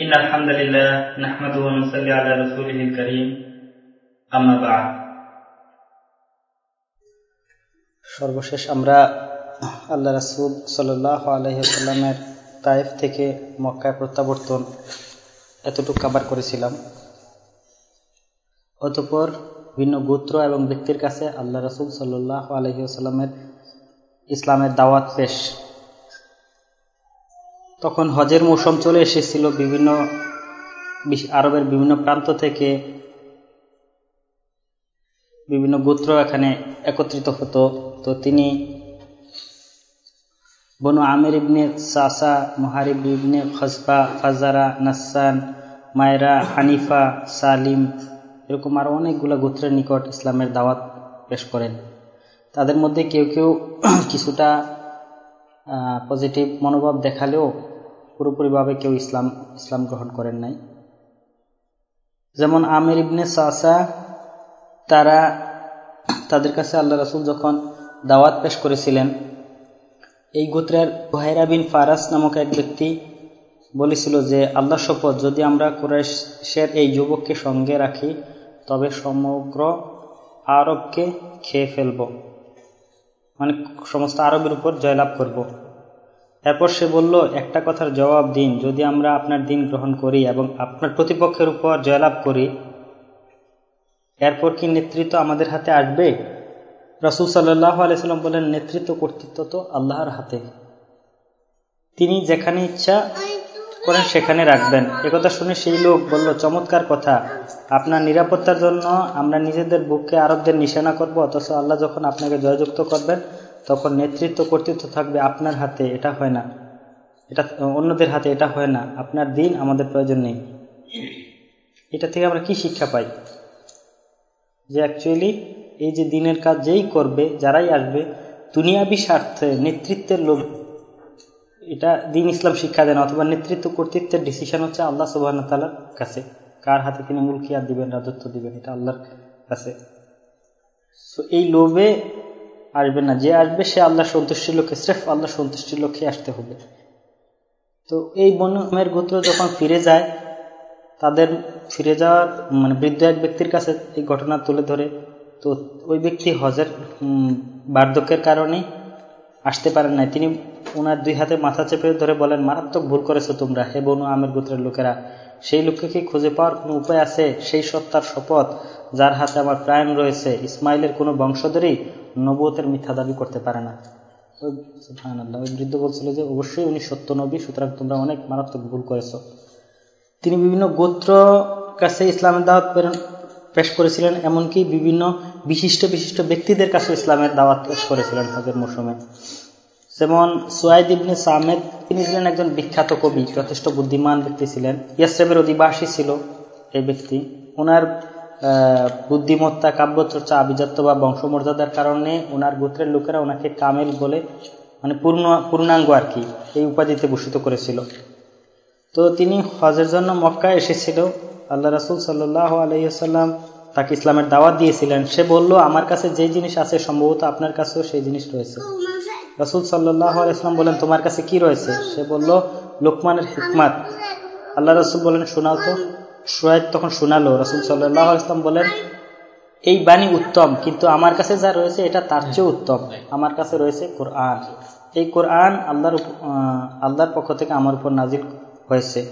إن الحمد لله نحمده ونصلي على رسوله الكريم أما بعد সর্বশেষ আমরা আল্লাহ রাসুল সাল্লাহ আলহিসাল্লামের তাইফ থেকে মক্কায় প্রত্যাবর্তন এতটুকু কাবার করেছিলাম অতপর ভিন্ন গোত্র এবং ব্যক্তির কাছে আল্লাহ রাসুল সাল্লাহ আলহিউসাল্লামের ইসলামের দাওয়াত পেশ তখন হজের মৌসুম চলে এসেছিল বিভিন্ন আরবের বিভিন্ন প্রান্ত থেকে। বিভিন্ন গোত্র এখানে একত্রিত হতো। তো তিনি বনু আমির ইবনে সাসা, মহারিব ইবনে খসবা ফাজারা নাসান মায়রা, হানিফা, সালিম এরকম আরও অনেকগুলো গোত্রের নিকট ইসলামের দাওয়াত পেশ করেন। তাদের মধ্যে কেউ কেউ কিছুটা পজিটিভ মনোভাব দেখালেও পুরোপুরিভাবে কেউ ইসলাম ইসলাম গ্রহণ করেন নাই যেমন আমির ইবনে সাসা, তারা তাদের কাছে আল্লাহ রাসুল যখন দাওয়াত পেশ করেছিলেন, এই গোত্রের ভাইরা বিন ফারাস নামক এক ব্যক্তি বলেছিল যে, আল্লাহ শপথ, যদি আমরা কুরাইশের এই যুবককে সঙ্গে রাখি, তবে সমগ্র আরবকে খেয়ে ফেলব মানে সমস্ত আরবের উপর জয়লাভ করব। এরপর সে বলল, একটা কথার জবাব দিন, যদি আমরা আপনার দিন গ্রহণ করি এবং আপনার প্রতিপক্ষের উপর জয়লাভ করি, এরপর কি নেতৃত্ব আমাদের হাতে আসবে? রসুল সাল্লাহ আলাইসাল্লাম বলেন নেতৃত্ব কর্তৃত্ব তো আল্লাহর হাতে। তিনি যেখানে ইচ্ছা করেন সেখানে রাখবেন। একথা শুনে সেই লোক বলল, চমৎকার কথা। আপনার নিরাপত্তার জন্য আমরা নিজেদের বুককে আরবদের নিশানা করব, অথচ আল্লাহ যখন আপনাকে জয়যুক্ত করবেন তখন নেতৃত্ব কর্তৃত্ব থাকবে আপনার হাতে, এটা হয় না। এটা, অন্যদের হাতে এটা হয় না। আপনার দিন আমাদের প্রয়োজন নেই। এটা থেকে আমরা কি শিক্ষা পাই? যে অ্যাকচুয়ালি এই যে দিনের কাজ যেই করবে, যারাই আসবে, দুনিয়াবি স্বার্থে নেতৃত্বের লোক এটা দিন ইসলাম শিক্ষা দেন অথবা নেতৃত্ব কর্তৃত্বের ডিসিশন হচ্ছে আল্লাহ সুবাহ তালার কাছে। কার হাতে তিনি মুলকিয়ার দিবেন, রাজত্ব দিবেন, এটা আল্লাহর কাছে। এই লোভে আসবে না। যে আসবে, সে আল্লাহ সন্তুষ্টির লক্ষ্যে, স্রেফ আল্লাহ সন্তুষ্টির লক্ষ্যে আসতে হবে। তো এই বনের গোত্র যখন ফিরে যায়, তাদের ফিরে যাওয়ার মানে বৃদ্ধ এক ব্যক্তির কাছে এই ঘটনা তুলে ধরে, তো ওই ব্যক্তি হজের বার্ধক্যের কারণে আসতে পারেন নাই। তিনি ওনার দুই হাতে মাথা চেপে ধরে বলেন, মারাত্মক ভুল করেছ তোমরা, হে বনু আমের গোত্রের লোকেরা। সেই লোককে কি খুঁজে পাওয়ার কোনো উপায় আছে? সেই সত্তার শপথ, যার হাতে আমার প্রাণ রয়েছে। ইসমাইলের কোনো বংশধরই নবতের মিথ্যা দাবি করতে পারে না। ওই বৃদ্ধ বলছিল যে, অবশ্যই উনি সত্য নবী, সুতরাং তোমরা অনেক মারাত্মক ভুল করেছ। তিনি বিভিন্ন গোত্র কাছে ইসলামের দাওয়াত পেশ করেছিলেন, এমনকি বিভিন্ন বিশিষ্ট বিশিষ্ট ব্যক্তিদের কাছে ইসলামের দাওয়াত পেশ করেছিলেন হজের মৌসুমে। যেমন সোয়াইদ ইবনে সামেদ, তিনি ছিলেন একজন বিখ্যাত কবি, যথেষ্ট বুদ্ধিমান ব্যক্তি ছিলেন। ইয়াসেবের অধিবাসী ছিল এই ব্যক্তি। ওনার বুদ্ধিমত্তা, কাব্যচর্চা, আভিজাত্য বা বংশমর্যাদার কারণে ওনার গোত্রের লোকেরা ওনাকে কামেল বলে মানে পূর্ণ, পূর্ণাঙ্গ আর কি, এই উপাধিতে ভূষিত করেছিল। তো তিনি হজের জন্য মক্কায় এসেছিল। আল্লাহ রাসুল সাল্লাহ আলহিহাল্লাম তাকে ইসলামের দাওয়াত দিয়েছিলেন। সে বলল, আমার কাছে যে জিনিস আছে, সম্ভবত আপনার কাছেও সেই জিনিস রয়েছে। রাসুল সাল্লাহ আলাইসলাম বলেন তোমার কাছে কি রয়েছে? সে বলল, লোকমানের হিকমাত। আল্লাহ রাসুল বলেন শোনাও তো। সোয়েদ তখন শোনালো, রসুল সাল্লাহ ইসলাম বলেন, এই বাণী উত্তম, কিন্তু আমার কাছে যা রয়েছে এটা তার চেয়ে উত্তম। আমার কাছে রয়েছে কোরআন। এই কোরআন আল্লাহর আল্লাহর পক্ষ থেকে আমার উপর নাজিল হয়েছে।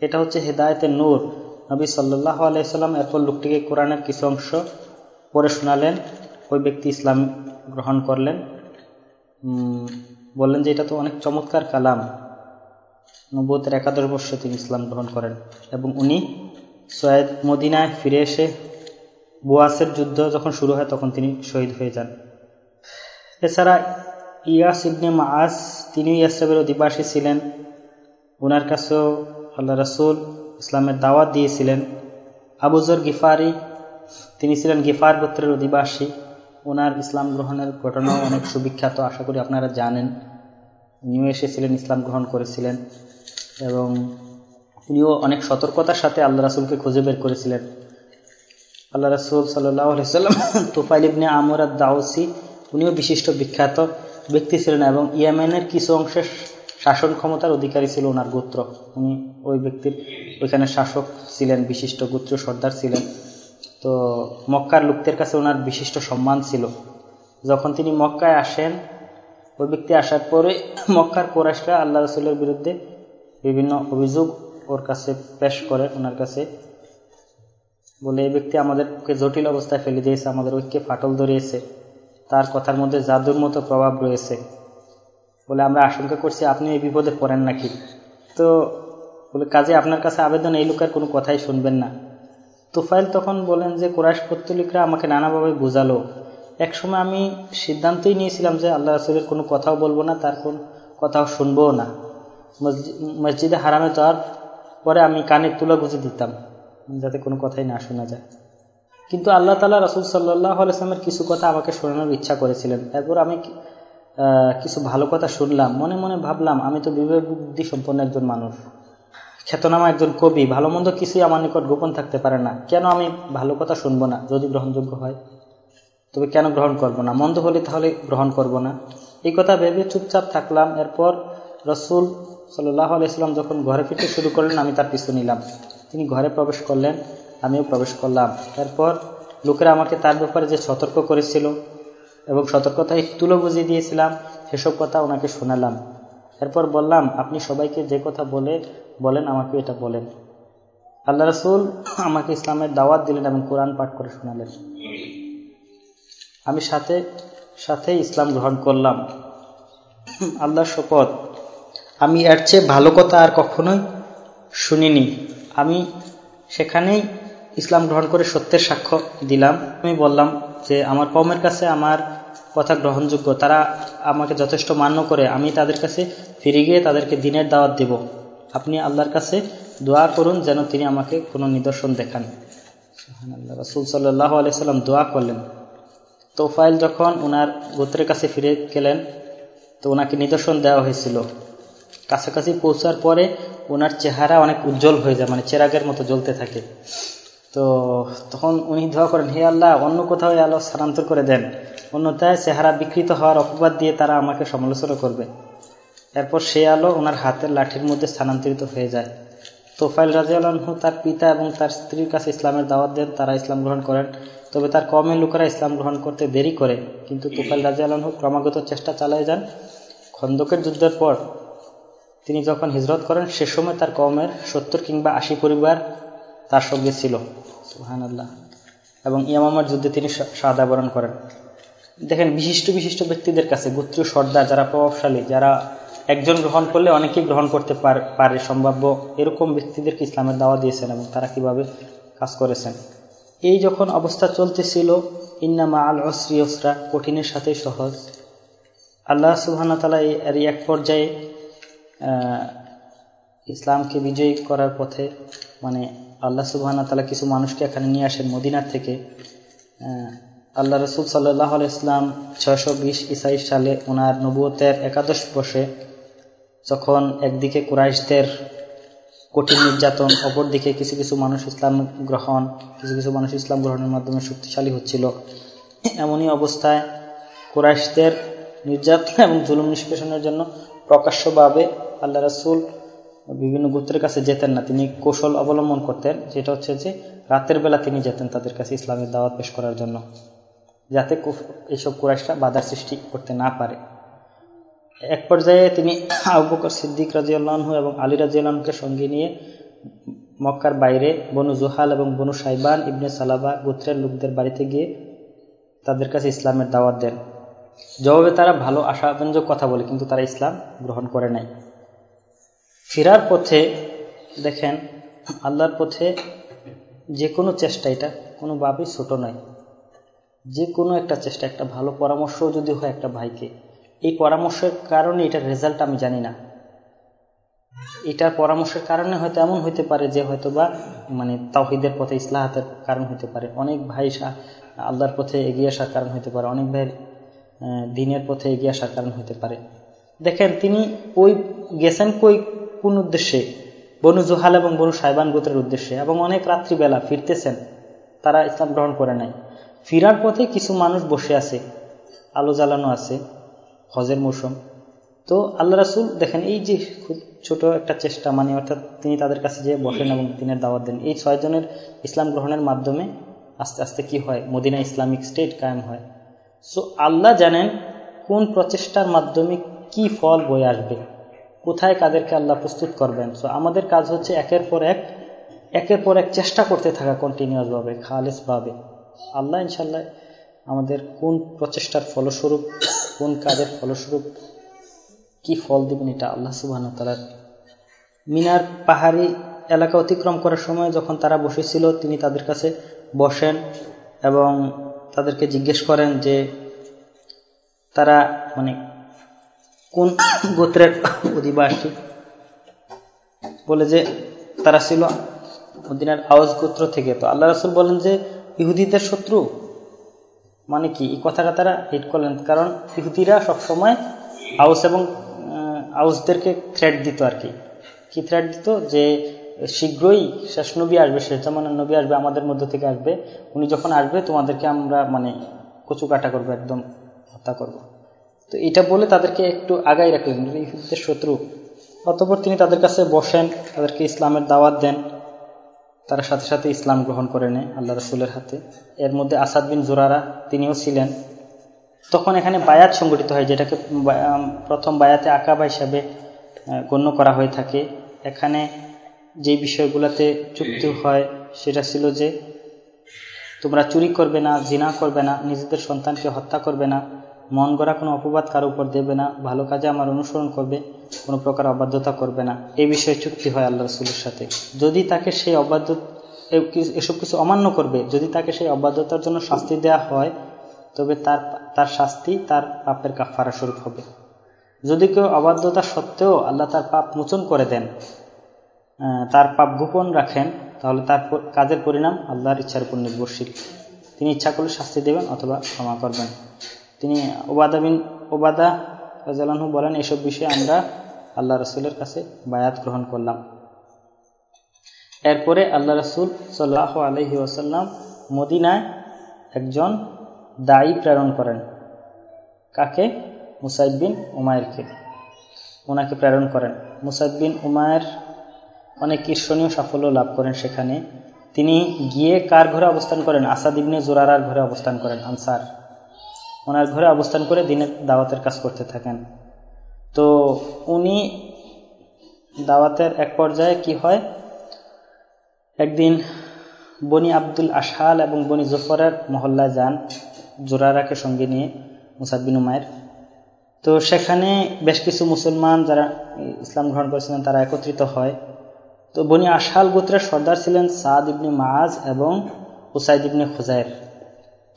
এটা হচ্ছে হেদায়তের নূর। নবী সাল্লাহ আলাইসাল্লাম এরপর লোকটিকে কোরআনের কিছু অংশ পড়ে শোনালেন। ওই ব্যক্তি ইসলাম গ্রহণ করলেন। বললেন যে এটা তো অনেক চমৎকার কালাম। নব্বতের একাদশ বর্ষে তিনি ইসলাম গ্রহণ করেন এবং উনি সৈয়দ মদিনায় ফিরে এসে বুয়াসের যুদ্ধ যখন শুরু হয়, তখন তিনি শহীদ হয়ে যান। এছাড়া ইয়াস ইবনে মাস তিনি ইয়াসেবের অধিবাসী ছিলেন। ওনার কাছেও আল্লাহ রাসুল ইসলামের দাওয়াত দিয়েছিলেন। আবুজর গিফারি, তিনি ছিলেন গিফার গোত্রের অধিবাসী। ওনার ইসলাম গ্রহণের ঘটনাও অনেক সুবিখ্যাত, আশা করি আপনারা জানেন। উনিও এসেছিলেন, ইসলাম গ্রহণ করেছিলেন এবং উনিও অনেক সতর্কতার সাথে আল্লাহ রাসুলকে খুঁজে বের করেছিলেন। আল্লাহ রাসুল সাল্লাম তোফাইল ইবনে আমরাদ দাউসি উনিও বিশিষ্ট বিখ্যাত ব্যক্তি ছিলেন এবং ইয়েমেনের কিছু অংশের শাসন ক্ষমতার অধিকারী ছিল ওনার গোত্র। উনি ওই ব্যক্তির ওইখানে শাসক ছিলেন, বিশিষ্ট গোত্র সর্দার ছিলেন। তো মক্কার লোকদের কাছে ওনার বিশিষ্ট সম্মান ছিল। যখন তিনি মক্কায় আসেন, ওই ব্যক্তি আসার পরে মক্কার কোরাইশরা আল্লাহ রসুলের বিরুদ্ধে বিভিন্ন অভিযোগ ওর কাছে পেশ করে, ওনার কাছে। বলে, এই ব্যক্তি আমাদেরকে জটিল অবস্থায় ফেলে দিয়েছে, আমাদের ঐক্যে ফাটল ধরিয়েছে। তার কথার মধ্যে জাদুর মতো প্রভাব রয়েছে। বলে, আমরা আশঙ্কা করছি আপনি এই বিপদে পড়েন নাকি? তো বলে, কাজে, আপনার কাছে আবেদন, এই লোকের কোনো কথাই শুনবেন না। তুফাইল তখন বলেন যে কোরআশ পত্তলিকরা আমাকে নানাভাবে বোঝালো। একসময় আমি সিদ্ধান্তই নিয়েছিলাম যে আল্লাহ রসুলের কোনো কথাও বলব না, তার কোন কথাও শুনবও না। মসজিদে হারামে যাওয়ার পরে আমি কানে তুলা গুঁজে দিতাম, যাতে কোনো কথাই না শোনা যায়। কিন্তু আল্লাহ তালা রসুল সাল্লাহ আলাইসলামের কিছু কথা আমাকে শোনানোর ইচ্ছা করেছিলেন। তারপর আমি কিছু ভালো কথা শুনলাম, মনে মনে ভাবলাম, আমি তো বিবেক বুদ্ধি সম্পন্ন একজন মানুষ খ্যাতনামা একজন কবি, ভালো মন্দ কিছুই আমার নিকট গোপন থাকতে পারে না। কেন আমি ভালো কথা শুনব না, যদি গ্রহণযোগ্য হয়? তবে কেন গ্রহণ করব না? মন্দ হলে তাহলে গ্রহণ করব না। এই কথা ভেবে চুপচাপ থাকলাম। এরপর রসুল সাল্লাহ আলাইসাল্লাম যখন ঘরে ফিরতে শুরু করলেন, আমি তার পিছু নিলাম। তিনি ঘরে প্রবেশ করলেন, আমিও প্রবেশ করলাম। তারপর লোকেরা আমাকে তার ব্যাপারে যে সতর্ক করেছিল এবং সতর্কতা তুলো বুঝিয়ে দিয়েছিলাম, সেসব কথা ওনাকে শোনালাম। এরপর বললাম, আপনি সবাইকে যে কথা বলে, বলেন, আমাকে এটা বলেন। আল্লাহ রসুল আমাকে ইসলামের দাওয়াত দিলেন এবং কোরআন পাঠ করে শোনালেন। আমি সাথে সাথে ইসলাম গ্রহণ করলাম। আল্লাহর শপথ আমি এর চেয়ে ভালো কথা আর কখনোই শুনিনি। আমি সেখানেই ইসলাম গ্রহণ করে সত্যের সাক্ষ্য দিলাম। আমি বললাম যে, আমার কমের কাছে আমার কথা গ্রহণযোগ্য। তারা আমাকে যথেষ্ট মান্য করে। আমি তাদের কাছে ফিরে গিয়ে তাদেরকে দিনের দাওয়াত দেব। আপনি আল্লাহর কাছে দোয়া করুন যেন তিনি আমাকে কোনো নিদর্শন দেখান। রসুল সাল্লাহ আলাইসাল্লাম দোয়া করলেন। তোফাইল যখন ওনার গোত্রের কাছে ফিরে গেলেন, তো ওনাকে নিদর্শন দেওয়া হয়েছিল। কাছাকাছি পৌঁছার পরে ওনার চেহারা অনেক উজ্জ্বল হয়ে যায় মানে চেরাগের মতো জ্বলতে থাকে। তো তখন উনি দোয়া করেন, হে আল্লাহ, অন্য কোথাও আলো স্থানান্তর করে দেন। অন্যথায় চেহারা বিকৃত হওয়ার অপবাদ দিয়ে তারা আমাকে সমালোচনা করবে। এরপর সে আলো ওনার হাতের লাঠির মধ্যে স্থানান্তরিত হয়ে যায়। তোফাইল রাজিয়ালহু তার পিতা এবং তার স্ত্রীর কাছে ইসলামের দাওয়াত দেন, তারা ইসলাম গ্রহণ করেন। তবে তার কমের লোকেরা ইসলাম গ্রহণ করতে দেরি করে, কিন্তু তোফাইল রাজিয়ালহু ক্রমাগত চেষ্টা চালিয়ে যান। খন্দকের যুদ্ধের পর তিনি যখন হিজরত করেন, সে সময় তার কমের সত্তর কিংবা আশি পরিবার তার সঙ্গে ছিল। সুহান আল্লাহ এবং ইয়ামামার যুদ্ধে তিনি সাদা বরণ করেন। দেখেন, বিশিষ্ট বিশিষ্ট ব্যক্তিদের কাছে গোত্রীয় সর্দার যারা প্রভাবশালী, যারা একজন গ্রহণ করলে অনেকেই গ্রহণ করতে পারে সম্ভাব্য এরকম ব্যক্তিদেরকে ইসলামের দাওয়া দিয়েছেন এবং তারা কীভাবে কাজ করেছেন। এই যখন অবস্থা চলতেছিল, ইন্নামা আল অসরি ওসরা কঠিনের সাথে সহজ। আল্লাহ সুবহানা তালা এর এক পর্যায়ে ইসলামকে বিজয়ী করার পথে মানে আল্লাহ সুবহানা তালা কিছু মানুষকে এখানে নিয়ে আসেন মদিনার থেকে। আল্লাহ রসুল সাল্লাহ ইসলাম ছয়শো বিশ ইসাই সালে ওনার নবুয়তের একাদশ বসে যখন একদিকে কুরাইশদের কঠিন নির্যাতন, অপরদিকে কিছু কিছু মানুষ ইসলাম গ্রহণ, কিছু কিছু মানুষ ইসলাম গ্রহণের মাধ্যমে শক্তিশালী হচ্ছিল। এমনই অবস্থায় কুরাইশদের নির্যাতন এবং জুলুম নিষ্পেষণের জন্য প্রকাশ্যভাবে আল্লাহ রাসুল বিভিন্ন গোত্রের কাছে যেতেন না। তিনি কৌশল অবলম্বন করতেন, যেটা হচ্ছে যে রাতের বেলা তিনি যেতেন তাদের কাছে ইসলামের দাওয়াত পেশ করার জন্য, যাতে এইসব কুরাইশরা বাধার সৃষ্টি করতে না পারে। এক পর্যায়ে তিনি আবুকর সিদ্দিক রাজিউল্লাহু এবং আলী রাজিউল্লাহকে সঙ্গে নিয়ে মক্কার বাইরে বনু জুহাল এবং বনু সাইবান ইবনে সালাবা গোত্রের লোকদের বাড়িতে গিয়ে তাদের কাছে ইসলামের দাওয়াত দেন। জবাবে তারা ভালো আশাব্যঞ্জক কথা বলে, কিন্তু তারা ইসলাম গ্রহণ করে নাই। ফেরার পথে, দেখেন, আল্লাহর পথে যে কোনো চেষ্টা এটা কোনোভাবেই ছোট নয়। যে কোনো একটা চেষ্টা, একটা ভালো পরামর্শ যদি হয় একটা ভাইকে, এই পরামর্শের কারণে এটার রেজাল্ট আমি জানি না। এটার পরামর্শের কারণে হয়তো এমন হইতে পারে যে হয়তো বা মানে তাওহিদের পথে ইসলাহাতের কারণ হইতে পারে। অনেক ভাই আল্লাহর পথে এগিয়ে আসার কারণ হইতে পারে। অনেক ভাইয়ের দিনের পথে এগিয়ে আসার কারণ হইতে পারে। দেখেন, তিনি ওই গেছেন কই কোন উদ্দেশ্যে? বনু জোহাল এবং বনু সাইবান গোত্রের উদ্দেশ্যে। এবং অনেক রাত্রিবেলা ফিরতেছেন। তারা ইসলাম গ্রহণ করে নাই। ফিরার পথে কিছু মানুষ বসে আছে। আলো জ্বালানো আছে। হজের মৌসুম। তো আল্লাহ রাসুল দেখেন, এই যে খুব ছোট একটা চেষ্টা মানে অর্থাৎ তিনি তাদের কাছে যে বসেন এবং দিনের দাওয়াত দেন। এই ছয়জনের ইসলাম গ্রহণের মাধ্যমে আস্তে আস্তে কি হয়? মদিনা ইসলামিক স্টেট কায়েম হয়। সো আল্লাহ জানেন কোন প্রচেষ্টার মাধ্যমে কি ফল বয়ে আসবে। কোথায় কাদেরকে আল্লাহ প্রস্তুত করবেন? সো আমাদের কাজ হচ্ছে একের পর এক, একের পর এক চেষ্টা করতে থাকা কন্টিনিউয়াসভাবে খালেসভাবে। আল্লাহ ইনশাল্লাহ আমাদের কোন প্রচেষ্টার ফলস্বরূপ, কোন কাজের ফলস্বরূপ কি ফল দেবেন এটা আল্লাহ সুবাহ তালার মিনার পাহাড়ি এলাকা অতিক্রম করার সময় যখন তারা বসেছিল, তিনি তাদের কাছে বসেন এবং তাদেরকে জিজ্ঞেস করেন যে তারা মানে কোন গোত্রের অধিবাসী? বলে যে, তারা ছিল মদিনার আওয়াজ গোত্র থেকে। তো আল্লাহ রসুল বলেন যে, ইহুদিদের শত্রু? মানে কি? এই কথাটা তারা হিট করলেন। কারণ ইহুদিরা সবসময় আউস এবং আউসদেরকে থ্রেট দিত আর কি। কি থ্রেট দিত? যে, শীঘ্রই শেষ নবী আসবে, শেষ জামানের নবী আসবে, আমাদের মধ্য থেকে আসবে। উনি যখন আসবে, তোমাদেরকে আমরা মানে কচু কাটা করব, একদম হত্যা করব। তো এটা বলে তাদেরকে একটু আগাই রাখলেন ইহুদিদের শত্রু। অতপর তিনি তাদের কাছে বসেন, তাদেরকে ইসলামের দাওয়াত দেন। তারা সাথে সাথে ইসলাম গ্রহণ করে নেয় আল্লাহ রসুলের হাতে। এর মধ্যে আসাদ বিন জোরারা তিনিও ছিলেন। তখন এখানে বায়াত সংগঠিত হয়, যেটাকে প্রথম বায়াতে আকাবা হিসাবে গণ্য করা হয়ে থাকে। এখানে যে বিষয়গুলোতে চুক্তি হয়, সেটা ছিল যে তোমরা চুরি করবে না, জিনা করবে না, নিজেদের সন্তানকে হত্যা করবে না। মন গড়া কোনো অপবাদ কারও উপর দেবে না, ভালো কাজে আমার অনুসরণ করবে, কোনো প্রকার অবাধ্যতা করবে না। এই বিষয়ে চুক্তি হয় আল্লাহ রসুলের সাথে। যদি তাকে সেই অবাধ্য এসব কিছু অমান্য করবে, যদি তাকে সেই অবাধ্যতার জন্য শাস্তি দেওয়া হয়, তবে তার তার শাস্তি তার পাপের কাফারা স্বরূপ হবে। যদি কেউ অবাধ্যতা সত্ত্বেও আল্লাহ তার পাপ মোচন করে দেন তার পাপ গোপন রাখেন, তাহলে তার কাজের পরিণাম আল্লাহর ইচ্ছার উপর নির্ভরশীল। তিনি ইচ্ছা করলে শাস্তি দেবেন অথবা ক্ষমা করবেন। তিনি ওবাদা বিন ওবাদা রাজালাহু বলেন, এসব বিষয়ে আমরা আল্লাহ রসুলের কাছে বায়াত গ্রহণ করলাম। এরপরে আল্লাহ রসুল সাল্লাহ আলহি ওসাল্লাম মদিনায় একজন দায়ী প্রেরণ করেন। কাকে? মুসাইদ বিন উমায়েরকে ওনাকে প্রেরণ করেন। মুসাইদ বিন উমায়ের অনেক ঈর্ষণীয় সাফল্য লাভ করেন সেখানে। তিনি গিয়ে কার ঘরে অবস্থান করেন? আসাদ ইবনে জোরারার ঘরে অবস্থান করেন, আনসার। ওনার ঘরে অবস্থান করে দিনের দাওয়াতের কাজ করতে থাকেন। তো উনি দাওয়াতের এক পর্যায়ে কি হয়? একদিন বনি আব্দুল আশাল এবং বনি জফরের মহল্লায় যান জোরারাকে সঙ্গে নিয়ে মুসাদ্দিন উমায়ের তো সেখানে বেশ কিছু মুসলমান যারা ইসলাম গ্রহণ করেছিলেন তারা একত্রিত হয়। তো বনি আশাল গোত্রের সর্দার ছিলেন সাদ ইবনে মাজ এবং উসাইদ ইবনে খুজাইর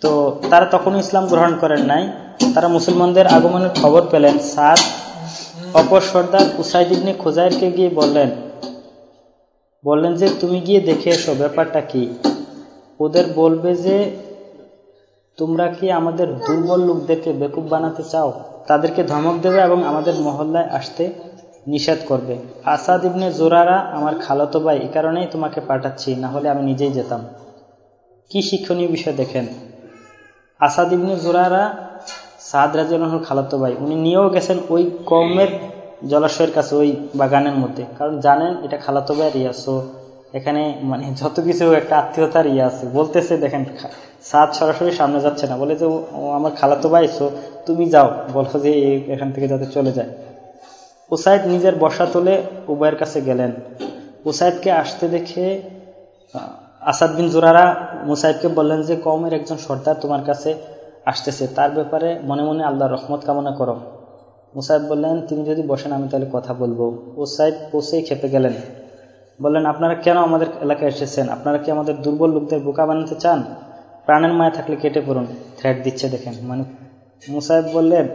তো তারা তখনও ইসলাম গ্রহণ করেন নাই। তারা মুসলমানদের আগমনের খবর পেলেন। সাদ অপর সর্দার উসাইদ ইবনে খুজাইরকে গিয়ে বললেন বললেন যে, তুমি গিয়ে দেখে এসো, ব্যাপারটা কি? ওদের বলবে যে, তোমরা কি আমাদের দুর্বল লোকদেরকে বেকুব বানাতে চাও? তাদেরকে ধমক দেবে এবং আমাদের মহল্লায় আসতে নিষেধ করবে। আসাদ ইবনে জোরারা আমার খালতো ভাই এই কারণেই তোমাকে পাঠাচ্ছি না হলে আমি নিজেই যেতাম। কি শিক্ষণীয় বিষয় দেখেন। আসাদ ইবনে জোরারা সাদ রাজুর খালাতো ভাই, উনি নিয়েও গেছেন ওই কমের জলাশয়ের কাছে, ওই বাগানের মধ্যে। কারণ জানেন, এটা খালাতো ভাইয়ের ইয়া। সো এখানে মানে যত কিছু একটা আত্মীয়তার ইয়ে আছে। বলতেছে, দেখেন সাদ সরাসরি সামনে যাচ্ছে না। বলে যে আমার খালাতো ভাই সো তুমি যাও। বলো যে এখান থেকে যাতে চলে যায়। উসাইদ নিজের বসা তোলে উবায়ের কাছে গেলেন। উসাইদকে আসতে দেখে আসাদ বিন জোরারা মুসাইদকে বললেন যে কমের একজন সর্দার তোমার কাছে আসতেছে। তার ব্যাপারে মনে মনে আল্লাহ রহমত কামনা করো। মুসাইদ বললেন, তিনি যদি বসেন, আমি তাহলে কথা বলব। উসাইদ পৌঁছেই খেপে গেলেন। বললেন, আপনারা কেন আমাদের এলাকায় এসেছেন? আপনারা কি আমাদের দুর্বল লোকদের বোকা বানাতে চান? প্রাণের মায়া থাকলে কেটে পড়ুন। থ্রেট দিচ্ছে, দেখেন। মানে মুসাইব বললেন,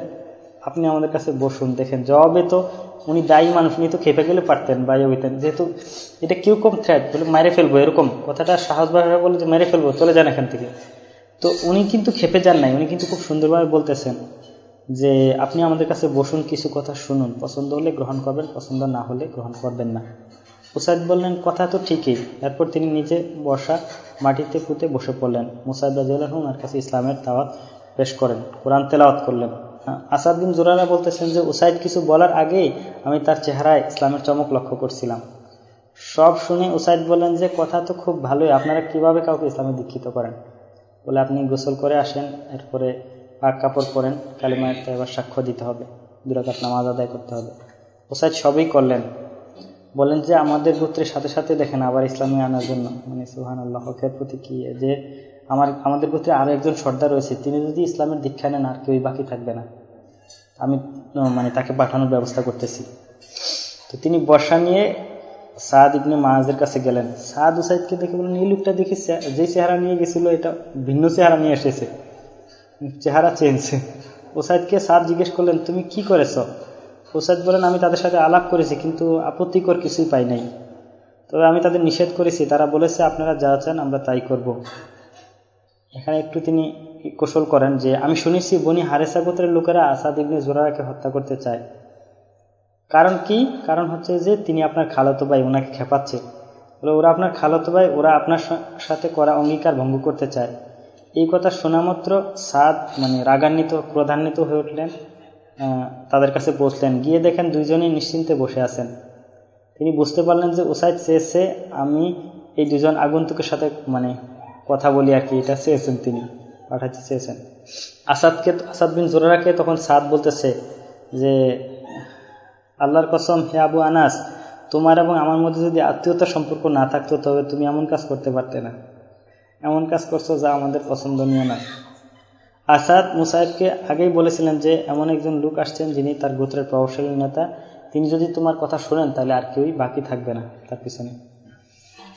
আপনি আমাদের কাছে বসুন, দেখেন। জবাবে তো উনি দায়ী মানুষ, উনি তো খেপে গেলে পারতেন বা হইতেন। যেহেতু এটা কেউ কম থ্রেট বলে মেরে ফেলব, এরকম। কথাটা সাহস ভাষা বলে যে মেরে ফেলব, চলে যান এখান থেকে। তো উনি কিন্তু খেপে যান নাই, উনি কিন্তু খুব সুন্দরভাবে বলতেছেন যে, আপনি আমাদের কাছে বসুন, কিছু কথা শুনুন। পছন্দ হলে গ্রহণ করবেন, পছন্দ না হলে গ্রহণ করবেন না। মুসাইদ বললেন, কথা তো ঠিকই। এরপর তিনি নিজে বসা মাটিতে পুঁতে বসে পড়লেন। মুসাইদ রাজিউল্লাহ ওনার কাছে ইসলামের দাওয়াত পেশ করেন, কোরআন তেলাওয়াত করলেন। আসাদ বিন জোরারা বলতেছেন যে উসাইদ কিছু বলার আগে আমি তার চেহারায় ইসলামের চমক লক্ষ্য করছিলাম। সব শুনে উসাইদ বলেন যে, কথা তো খুব ভালোই, আপনারা কীভাবে কাউকে ইসলামে দীক্ষিত করেন? বলে, আপনি গোসল করে আসেন, এরপরে পাক কাপড় পরেন, কালিমায় এবার সাক্ষ্য দিতে হবে, দুরাকাত নামাজ আদায় করতে হবে। ওসাইদ সবই করলেন। বলেন যে, আমাদের গোত্রের সাথে সাথে দেখেন আবার ইসলামে আনার জন্য। মানে সুহান আল্লাহকের প্রতি কি যে, আমার, আমাদের গোত্রে আরও একজন সর্দার রয়েছে, তিনি যদি ইসলামের দীক্ষা নেন, আর কেউই বাকি থাকবে না। আমি মানে তাকে পাঠানোর ব্যবস্থা করতেছি। তো তিনি বর্ষা নিয়ে সাদ ইবনে মাহাজের কাছে গেলেন। সাদ উসাইদকে দেখে বলেন এই লোকটা দেখি যে চেহারা নিয়ে গেছিল, এটা ভিন্ন চেহারা নিয়ে এসেছে। চেহারা চেঞ্জ ওসাইদকে সাদ জিজ্ঞেস করলেন, তুমি কি করেছ? ওসাইদ বলেন আমি তাদের সাথে আলাপ করেছি, কিন্তু আপত্তিকর কিছুই পাই নাই। তবে আমি তাদের নিষেধ করেছি। তারা বলেছে, আপনারা যা চান আমরা তাই করব। এখানে একটু তিনি কৌশল করেন যে, আমি শুনেছি বনি হারেসা গোত্রের লোকেরা আসাদ ইবনে জোরাকে হত্যা করতে চায়। কারণ কি? কারণ হচ্ছে যে, তিনি আপনার খালতো ভাই, ওনাকে খেপাচ্ছে। বলে, ওরা আপনার খালতো ভাই, ওরা আপনার সাথে করা অঙ্গীকার ভঙ্গ করতে চায়। এই কথা শোনা মাত্র সাদ মানে রাগান্বিত, ক্রধান্বিত হয়ে উঠলেন তাদের কাছে বসলেন। গিয়ে দেখেন দুইজনেই নিশ্চিন্তে বসে আছেন। তিনি বুঝতে পারলেন যে, ওসাইদ চেয়েছে আমি এই দুজন আগন্তুকের সাথে মানে কথা বলি আর কি, এটা চেয়েছেন তিনি। পাঠাতে চেয়েছেন। আসাদকে, আসাদ বিন জোরাকে তখন সাদ বলতেছে যে, আল্লাহর কসম, হে আবু আনাস, তোমার এবং আমার মধ্যে যদি আত্মীয়তার সম্পর্ক না থাকতো, তবে তুমি এমন কাজ করতে পারতে না। এমন কাজ করছ যা আমাদের পছন্দনীয় নয় আসাদ মুসাইবকে আগেই বলেছিলেন যে, এমন একজন লোক আসছেন যিনি তার গোত্রের প্রভাবশালী নেতা। তিনি যদি তোমার কথা শোনেন, তাহলে আর কেউই বাকি থাকবে না তার পিছনে।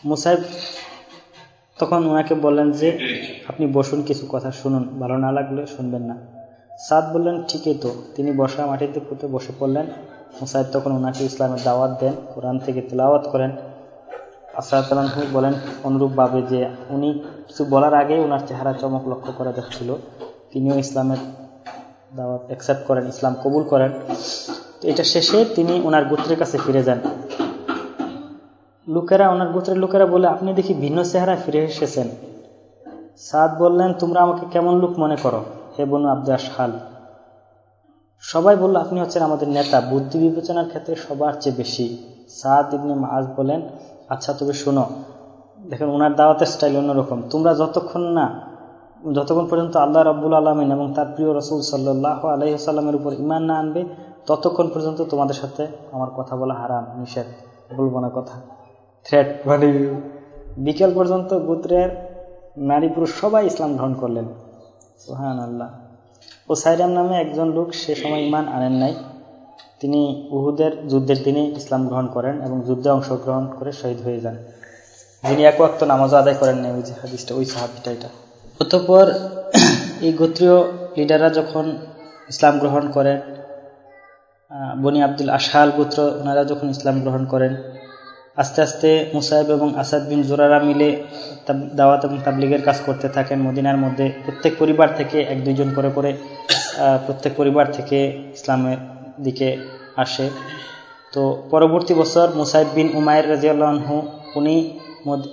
মুসাইব তখন ওনাকে বললেন যে আপনি বসুন কিছু কথা শুনুন। ভালো না লাগলে শুনবেন না। সাদ বললেন ঠিকই তো। তিনি বসা মাটিতে পুঁতে বসে পড়লেন। মুসাইদ তখন ওনাকে ইসলামের দাওয়াত দেন কোরআন থেকে তেলাওয়াত করেন। আসাদালাহু বলেন অনুরূপভাবে যে উনি কিছু বলার আগে ওনার চেহারা চমক লক্ষ্য করা যাচ্ছিল। তিনিও ইসলামের দাওয়াত অ্যাকসেপ্ট করেন ইসলাম কবুল করেন। এটা শেষে তিনি ওনার গোত্রের কাছে ফিরে যান। লোকেরা, ওনার গোত্রের লোকেরা বলে, আপনি দেখি ভিন্ন চেহারা ফিরে এসেছেন। সাদ বললেন, তোমরা আমাকে কেমন লোক মনে করো? হে বনু আব্দাস হাল সবাই বলল, আপনি হচ্ছেন আমাদের নেতা। বুদ্ধি বিবেচনার ক্ষেত্রে সবার চেয়ে বেশি। সাদ ইবনে মাজ বলেন আচ্ছা তবে শোনো। দেখেন, ওনার দাওয়াতের স্টাইল অন্যরকম। তোমরা যতক্ষণ না, যতক্ষণ পর্যন্ত আল্লাহ রব্বুল আলমিন এবং তার প্রিয় রসুল সাল্লাহ আলহিসাল্লামের উপর ইমান না আনবে, ততক্ষণ পর্যন্ত তোমাদের সাথে আমার কথা বলা হারাম, নিষেধ বলব না কথা। থ্রেট মানে বিকেল পর্যন্ত গোত্রের নারী পুরুষ সবাই ইসলাম গ্রহণ করলেন। সোহান আল্লাহ ও সাইরাম নামে একজন লোক সে সময় ইমান আনেন নাই। তিনি উহুদের যুদ্ধের দিনে ইসলাম গ্রহণ করেন এবং যুদ্ধে অংশগ্রহণ করে শহীদ হয়ে যান। যিনি এক ওয়াক্ত নামাজও আদায় করেন নাই, ওই যে হাদিসটা, ওই সাহাবিটা এটা। অতঃপর এই গোত্রীয় লিডাররা যখন ইসলাম গ্রহণ করেন বনি আব্দুল আশাল গোত্র, ওনারা যখন ইসলাম গ্রহণ করেন আস্তে আস্তে মুসাইব এবং আসাদ বিন জোরারা মিলে দাওয়াত এবং তাবলিগের কাজ করতে থাকেন। মদিনার মধ্যে প্রত্যেক পরিবার থেকে এক দুইজন করে করে প্রত্যেক পরিবার থেকে ইসলামের দিকে আসে। তো পরবর্তী বছর মুসাইব বিন উমায়ের রাজিয়াল্লাহু উনি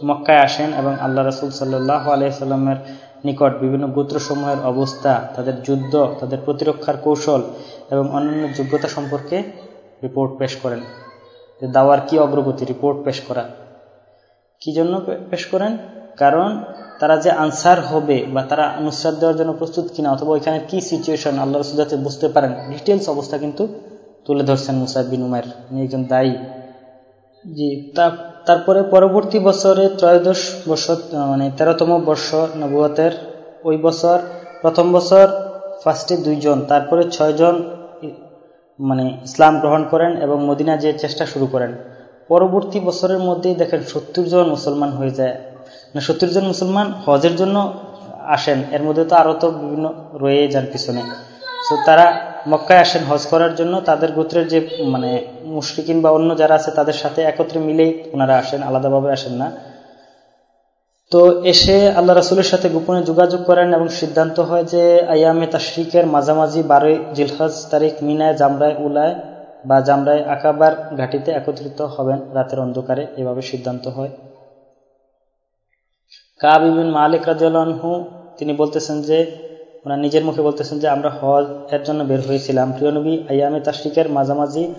মক্কায় আসেন এবং আল্লাহ রসুল সাল্লাহ আলহিসাল্লামের নিকট বিভিন্ন গোত্রসমূহের অবস্থা, তাদের যুদ্ধ, তাদের প্রতিরক্ষার কৌশল এবং অন্যান্য যোগ্যতা সম্পর্কে রিপোর্ট পেশ করেন। যে দাওয়ার কি অগ্রগতি রিপোর্ট পেশ করা। কি জন্য পেশ করেন? কারণ তারা যে আনসার হবে বা তারা নুসরাত দেওয়ার জন্য প্রস্তুত কিনা অথবা ওইখানে কি সিচুয়েশন আল্লাহ রসুল যাতে বুঝতে পারেন ডিটেলস অবস্থা কিন্তু তুলে ধরছেন মুসাইব বিন উমের একজন দায়ী। জি, তা, তারপরে পরবর্তী বছরে ত্রয়োদশ বছর মানে তেরোতম বর্ষ নবুয়তের ওই বছর, প্রথম বছর ফার্স্টে দুইজন, তারপরে ছয়জন মানে ইসলাম গ্রহণ করেন এবং মদিনা যে চেষ্টা শুরু করেন। পরবর্তী বছরের মধ্যেই দেখেন সত্তর জন মুসলমান হয়ে যায়। না সত্তর জন মুসলমান হজের জন্য আসেন। এর মধ্যে তো আরও তো বিভিন্ন রয়ে যান পিছনে। তো তারা মক্কায় আসেন হজ করার জন্য। তাদের গোত্রের যে মানে মুশরিকিন বা অন্য যারা আছে তাদের সাথে একত্রে মিলেই ওনারা আসেন। আলাদাভাবে আসেন না। তো এসে আল্লাহ রাসুলের সাথে গোপনে যোগাযোগ করেন এবং সিদ্ধান্ত হয় যে আয়ামে তাশরিকের মাঝামাঝি বারোই জিলহজ তারিখ মিনায় জামরায় উলায় বা জামরায় আকাবার ঘাটিতে একত্রিত হবেন। রাতের অন্ধকারে এভাবে সিদ্ধান্ত হয়। কাবিবিন মালিক রাজু তিনি বলতেছেন যে, ওনার নিজের মুখে বলতেছেন যে, আমরা হজ এর জন্য বের হয়েছিলাম। প্রিয়নবী আয়ামে তাশরিকের মাঝামাঝি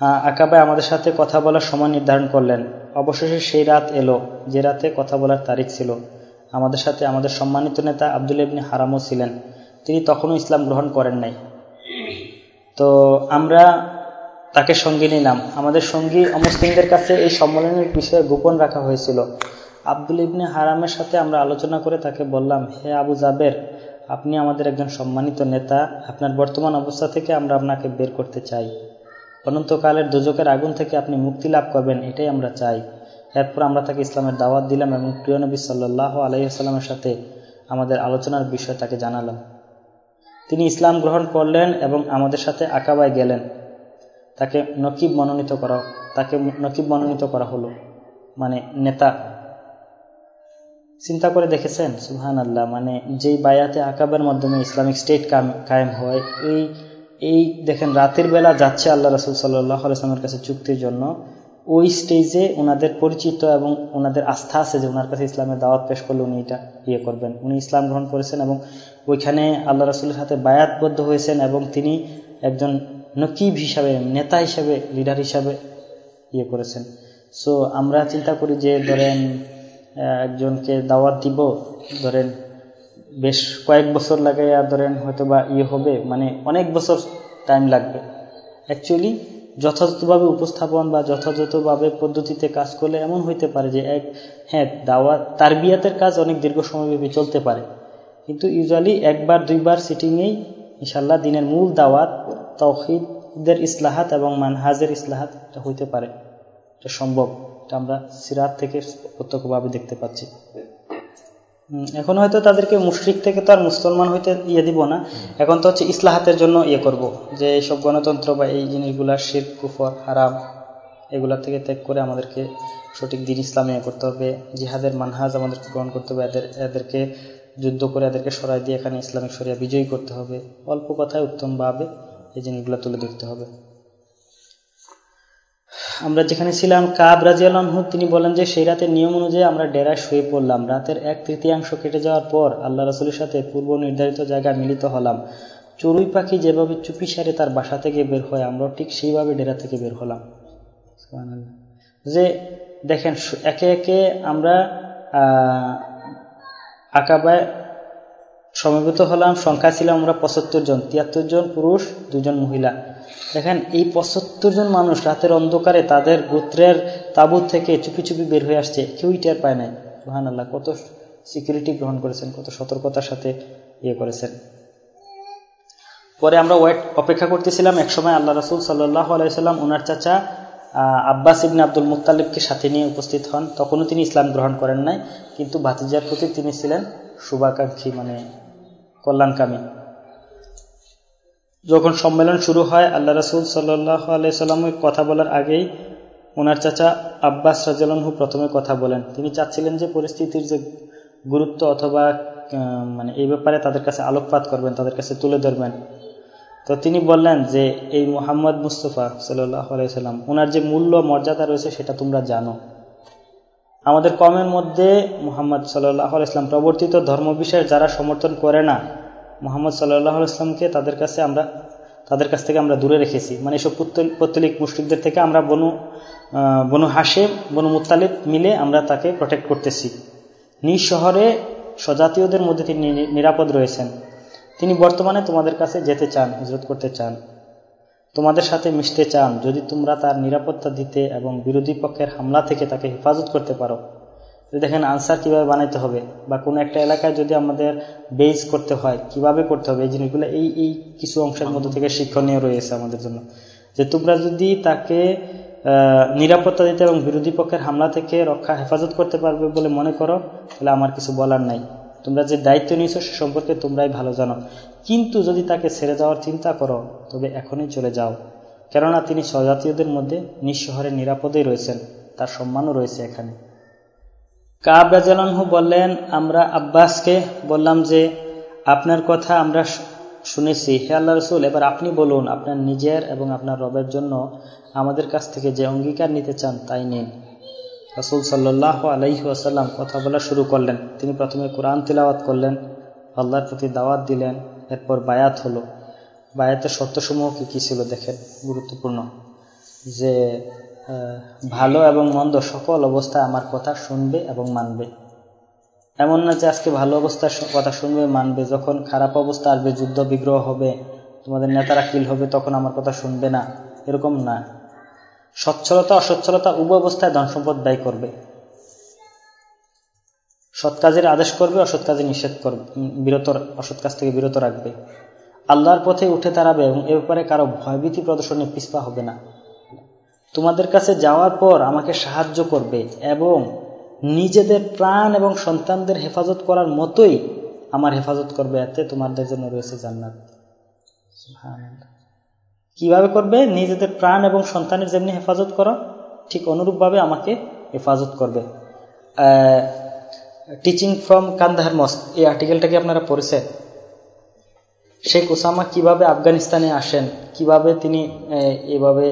আকাবায় আমাদের সাথে কথা বলার সময় নির্ধারণ করলেন। অবশেষে সেই রাত এলো, যে রাতে কথা বলার তারিখ ছিল। আমাদের সাথে আমাদের সম্মানিত নেতা আব্দুল ইবনি হারামও ছিলেন। তিনি তখনও ইসলাম গ্রহণ করেন নাই। তো আমরা তাকে সঙ্গী নিলাম। আমাদের সঙ্গী অমুসলিমদের কাছে এই সম্মেলনের বিষয়ে গোপন রাখা হয়েছিল। আব্দুল ইবনে হারামের সাথে আমরা আলোচনা করে তাকে বললাম, হে আবু জাবের, আপনি আমাদের একজন সম্মানিত নেতা। আপনার বর্তমান অবস্থা থেকে আমরা আপনাকে বের করতে চাই। অনন্তকালের দুজকের আগুন থেকে আপনি মুক্তি লাভ করবেন, এটাই আমরা চাই। এরপর আমরা তাকে ইসলামের দাওয়াত দিলাম এবং প্রিয় নবী সাল্লাহ আলাইসাল্লামের সাথে আমাদের আলোচনার বিষয় তাকে জানালাম। তিনি ইসলাম গ্রহণ করলেন এবং আমাদের সাথে আকাবায় গেলেন। তাকে নকিব মনোনীত করা, তাকে নকিব মনোনীত করা হলো। মানে নেতা। চিন্তা করে দেখেছেন? সুহান আল্লাহ মানে যেই বায়াতে আকাবের মাধ্যমে ইসলামিক স্টেট কায়েম হয়, এই এই দেখেন, রাতের বেলা যাচ্ছে আল্লাহ রসুল সাল্লাহ কাছে চুক্তির জন্য। ওই স্টেজে ওনাদের পরিচিত এবং ওনাদের আস্থা আছে যে ওনার কাছে ইসলামের দাওয়াত পেশ করলে উনি এটা ইয়ে করবেন। উনি ইসলাম গ্রহণ করেছেন এবং ওইখানে আল্লাহ রসুলের সাথে বায়াতবদ্ধ হয়েছেন এবং তিনি একজন নকিব হিসাবে, নেতা হিসাবে লিডার হিসাবে ইয়ে করেছেন। সো আমরা চিন্তা করি যে, ধরেন একজনকে দাওয়াত দিব, ধরেন বেশ কয়েক বছর লাগাইয়া ধরেন হয়তো বা ইয়ে হবে মানে অনেক বছর টাইম লাগবে। অ্যাকচুয়ালি যথাযথভাবে উপস্থাপন বা যথাযথভাবে পদ্ধতিতে কাজ করলে এমন হইতে পারে যে এক হ্যাঁ দাওয়াত তার বিয়াতের কাজ অনেক দীর্ঘ সময়ব্যাপী চলতে পারে। কিন্তু ইউজুয়ালি একবার, দুইবার সিটিংয়েই ইনশাল্লাহ দিনের মূল দাওয়াত তৌহিদের ইসলাহাত এবং মানহাজের ইসলাহাত এটা হইতে পারে। এটা সম্ভব। এটা আমরা সিরাত থেকে প্রত্যক্ষভাবে দেখতে পাচ্ছি। এখন হয়তো তাদেরকে মুশরিক থেকে তো আর মুসলমান হইতে ইয়ে দিব না। এখন তো হচ্ছে ইসলাহাতের জন্য ইয়ে করব যে এইসব গণতন্ত্র বা এই জিনিসগুলা শির কুফর হারাম এগুলা থেকে ত্যাগ করে আমাদেরকে সঠিক দিন ইসলামে করতে হবে। জিহাদের মানহাজ আমাদেরকে গ্রহণ করতে হবে এদের এদেরকে যুদ্ধ করে এদেরকে সরাই দিয়ে এখানে ইসলামিক সরিয়া বিজয়ী করতে হবে। অল্প কথায় উত্তমভাবে এই জিনিসগুলো তুলে ধরতে হবে। আমরা যেখানে ছিলাম, কাব রাজিয়ালহু তিনি বলেন যে সেই রাতের নিয়ম অনুযায়ী আমরা ডেরায় শুয়ে পড়লাম। রাতের এক তৃতীয়াংশ কেটে যাওয়ার পর আল্লাহ রসুলের সাথে পূর্ব নির্ধারিত জায়গায় মিলিত হলাম। চড়ুই পাখি যেভাবে চুপি সারে তার বাসা থেকে বের হয়, আমরাও ঠিক সেইভাবে ডেরা থেকে বের হলাম। যে দেখেন একে একে আমরা আকাবায় সমবেত হলাম, সংখ্যা ছিলাম আমরা পঁচাত্তর জন, তিয়াত্তর জন পুরুষ, দুজন মহিলা। দেখেন, এই পঁচাত্তর জন মানুষ রাতের অন্ধকারে তাদের গোত্রের তাবুত থেকে চুপি চুপি বের হয়ে আসছে কেউই টের পায় নাই। সুহান আল্লাহ কত সিকিউরিটি গ্রহণ করেছেন, কত সতর্কতার সাথে ইয়ে করেছেন। পরে আমরা ওয়েট অপেক্ষা করতেছিলাম একসময় আল্লাহ রসুল সাল্লাহ আলাইসাল্লাম ওনার চাচা আব্বাস ইবনে আব্দুল মুতালিবকে সাথে নিয়ে উপস্থিত হন। তখনও তিনি ইসলাম গ্রহণ করেন নাই, কিন্তু ভাতিজার প্রতি তিনি ছিলেন শুভাকাঙ্ক্ষী মানে কল্যাণকামী। যখন সম্মেলন শুরু হয়, আল্লাহ রসুল সাল্লাহ আলাইসাল্লামের কথা বলার আগেই ওনার চাচা আব্বাস রাজালহু প্রথমে কথা বলেন। তিনি চাচ্ছিলেন যে পরিস্থিতির যে গুরুত্ব অথবা মানে এই ব্যাপারে তাদের কাছে আলোকপাত করবেন, তাদের কাছে তুলে ধরবেন। তো তিনি বললেন যে, এই মোহাম্মদ মুস্তফা সাল্লাহ আলাইসাল্লাম ওনার যে মূল্য মর্যাদা রয়েছে সেটা তোমরা জানো। আমাদের কমের মধ্যে মোহাম্মদ সাল্লাহ আলাইসলাম প্রবর্তিত ধর্ম বিষয়ে যারা সমর্থন করে না মোহাম্মদ সাল্লাহ ইসলামকে তাদের কাছে আমরা, তাদের কাছ থেকে আমরা দূরে রেখেছি। মানে এসব পত্তলিক মুসলিকদের থেকে আমরা বনু বনু হাসেম বনু মুতালিব মিলে আমরা তাকে প্রোটেক্ট করতেছি। নিজ শহরে স্বজাতীয়দের মধ্যে তিনি নিরাপদ রয়েছেন। তিনি বর্তমানে তোমাদের কাছে যেতে চান, হিজরত করতে চান। তোমাদের সাথে মিশতে চান। যদি তোমরা তার নিরাপত্তা দিতে এবং বিরোধী পক্ষের হামলা থেকে তাকে হেফাজত করতে পারো। দেখেন আনসার কীভাবে বানাইতে হবে বা কোনো একটা এলাকায় যদি আমাদের বেজ করতে হয়, কীভাবে করতে হবে, এই জিনিসগুলো এই এই কিছু অংশের মধ্যে থেকে শিক্ষণীয় রয়েছে আমাদের জন্য। যে তোমরা যদি তাকে নিরাপত্তা দিতে এবং বিরোধী পক্ষের হামলা থেকে রক্ষা, হেফাজত করতে পারবে বলে মনে করো, তাহলে আমার কিছু বলার নাই। তোমরা যে দায়িত্ব নিয়েছো সে সম্পর্কে তোমরাই ভালো জানো। কিন্তু যদি তাকে ছেড়ে যাওয়ার চিন্তা করো, তবে এখনই চলে যাও। কেননা তিনি স্বজাতীয়দের মধ্যে নিঃশহরে নিরাপদেই রয়েছেন, তার সম্মানও রয়েছে এখানে। কাব বললেন, আমরা আব্বাসকে বললাম যে, আপনার কথা আমরা শুনেছি। হে আল্লাহ রসুল, এবার আপনি বলুন, আপনার নিজের এবং আপনার রবের জন্য আমাদের কাছ থেকে যে অঙ্গীকার নিতে চান, তাই নিন। রসুল সাল্লাহ আলাইহি আসাল্লাম কথা বলা শুরু করলেন। তিনি প্রথমে কোরআন তিলাওয়াত করলেন, আল্লাহর প্রতি দাওয়াত দিলেন, এরপর বায়াত হলো। বায়াতের শর্তসমূহ কি, কী ছিল দেখেন, গুরুত্বপূর্ণ। যে ভালো এবং মন্দ সকল অবস্থায় আমার কথা শুনবে এবং মানবে। এমন না যে আজকে ভালো অবস্থার কথা শুনবে, মানবে। যখন খারাপ অবস্থা আসবে, যুদ্ধ, বিগ্রহ হবে, তোমাদের নেতারা কিল হবে, তখন আমার কথা শুনবে না। এরকম না। সচ্ছলতা, অসচ্ছলতা উভয় অবস্থায় ধন সম্পদ ব্যয় করবে। সৎ কাজের আদেশ করবে, অসৎ কাজে নিষেধ করবে বিরত, অসৎ কাজ থেকে বিরত রাখবে। আল্লাহর পথে উঠে দাঁড়াবে এবং এ ব্যাপারে কারও ভয়ভীতি প্রদর্শনে পিসপা হবে না। তোমাদের কাছে যাওয়ার পর আমাকে সাহায্য করবে এবং নিজেদের প্রাণ এবং সন্তানদের হেফাজত করার মতোই আমার হেফাজত করবে, এতে তোমাদের জন্য রয়েছে জান্নাত। কীভাবে করবে? নিজেদের প্রাণ এবং সন্তানের যেমনি হেফাজত করো, ঠিক অনুরূপভাবে আমাকে হেফাজত করবে। টিচিং ফ্রম কান্দাহার মস্ক এই আর্টিকেলটা কি আপনারা পড়েছেন? শেখ ওসামা কীভাবে আফগানিস্তানে আসেন? কীভাবে তিনি এভাবে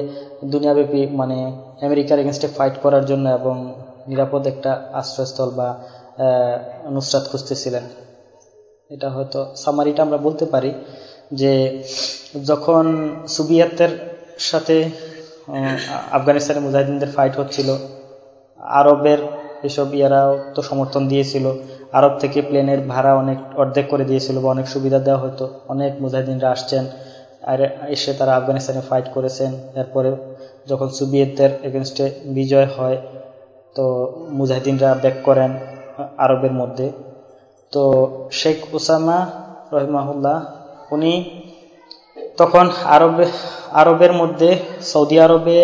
দুনিয়াব্যাপী মানে আমেরিকার এগেনস্টে ফাইট করার জন্য এবং নিরাপদ একটা আশ্রয়স্থল বা নুসরাত খুঁজতেছিলেন। এটা হয়তো সামারিটা আমরা বলতে পারি যে, যখন সুবিয়াতের সাথে আফগানিস্তানে মুজাহিদিনদের ফাইট হচ্ছিল, আরবের এসব ইয়ারাও তো সমর্থন দিয়েছিল। আরব থেকে প্লেনের ভাড়া অনেক, অর্ধেক করে দিয়েছিল বা অনেক সুবিধা দেওয়া হতো। অনেক মুজাহিদিনরা আসছেন, আর এসে তারা আফগানিস্তানে ফাইট করেছেন। এরপরে যখন সুবিয়েতদের এগেনস্টে বিজয় হয়, তো মুজাহিদিনরা ব্যাক করেন আরবের মধ্যে। তো শেখ ওসামা রহিমাহুল্লাহ, উনি তখন আরবে, আরবের মধ্যে সৌদি আরবে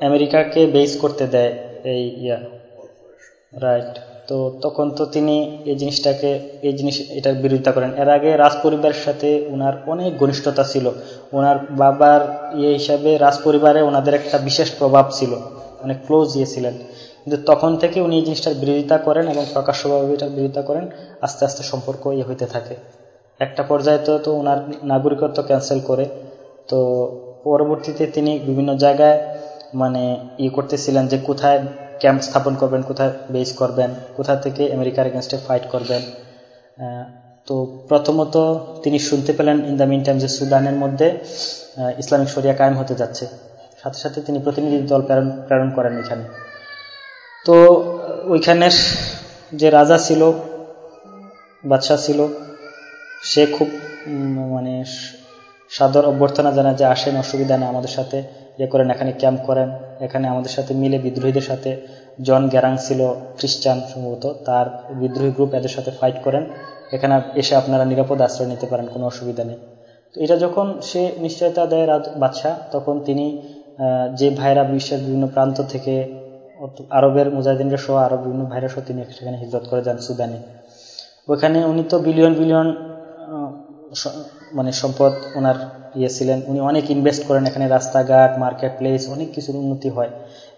আমেরিকাকে বেস করতে দেয় এই ইয়া রাইট তো তখন তো তিনি এই জিনিসটাকে, এই জিনিস, এটার বিরোধিতা করেন। এর আগে রাজ পরিবারের সাথে ওনার অনেক ঘনিষ্ঠতা ছিল। ওনার বাবার ইয়ে হিসাবে রাজ পরিবারে ওনাদের একটা বিশেষ প্রভাব ছিল অনেক ক্লোজ ইয়ে ছিলেন। কিন্তু তখন থেকে উনি এই জিনিসটার বিরোধিতা করেন এবং প্রকাশ্যভাবে এটার বিরোধিতা করেন, আস্তে আস্তে সম্পর্ক ইয়ে হইতে থাকে। একটা পর্যায়ে তো তো ওনার নাগরিকত্ব ক্যান্সেল করে। তো পরবর্তীতে তিনি বিভিন্ন জায়গায় মানে ইয়ে করতেছিলেন যে কোথায় ক্যাম্প স্থাপন করবেন, কোথায় বেস করবেন, কোথা থেকে আমেরিকার এগেনস্টে ফাইট করবেন। তো প্রথমত তিনি শুনতে পেলেন ইন দ্য মিন টাইম যে সুদানের মধ্যে ইসলামিক শরিয়া কায়েম হতে যাচ্ছে। সাথে সাথে তিনি প্রতিনিধি দল প্রেরণ প্রেরণ করেন এখানে। তো ওইখানের যে রাজা ছিল, বাদশাহ ছিল, সে খুব মানে সাদর অভ্যর্থনা জানায় যে আসেন, অসুবিধা নেই আমাদের সাথে ইয়ে করেন, এখানে ক্যাম্প করেন। এখানে আমাদের সাথে মিলে বিদ্রোহীদের সাথে জন গ্যারাং ছিল খ্রিস্টান সম্ভবত, তার বিদ্রোহী গ্রুপ এদের সাথে ফাইট করেন। এখানে এসে আপনারা নিরাপদ আশ্রয় নিতে পারেন, কোনো অসুবিধা নেই। তো এটা যখন সে নিশ্চয়তা দেয় রাজ বাদশাহ, তখন তিনি যে ভাইরা বিশ্বের বিভিন্ন প্রান্ত থেকে আরবের মুজাহিদিনরা সহ আরব বিভিন্ন ভাইরা সহ তিনি সেখানে হিজরত করে যান সুদানে। ওখানে উনি তো বিলিয়ন বিলিয়ন মানে সম্পদ ওনার ইয়ে ছিলেন, উনি অনেক ইনভেস্ট করেন এখানে, রাস্তাঘাট মার্কেট প্লেস অনেক কিছুর উন্নতি হয়।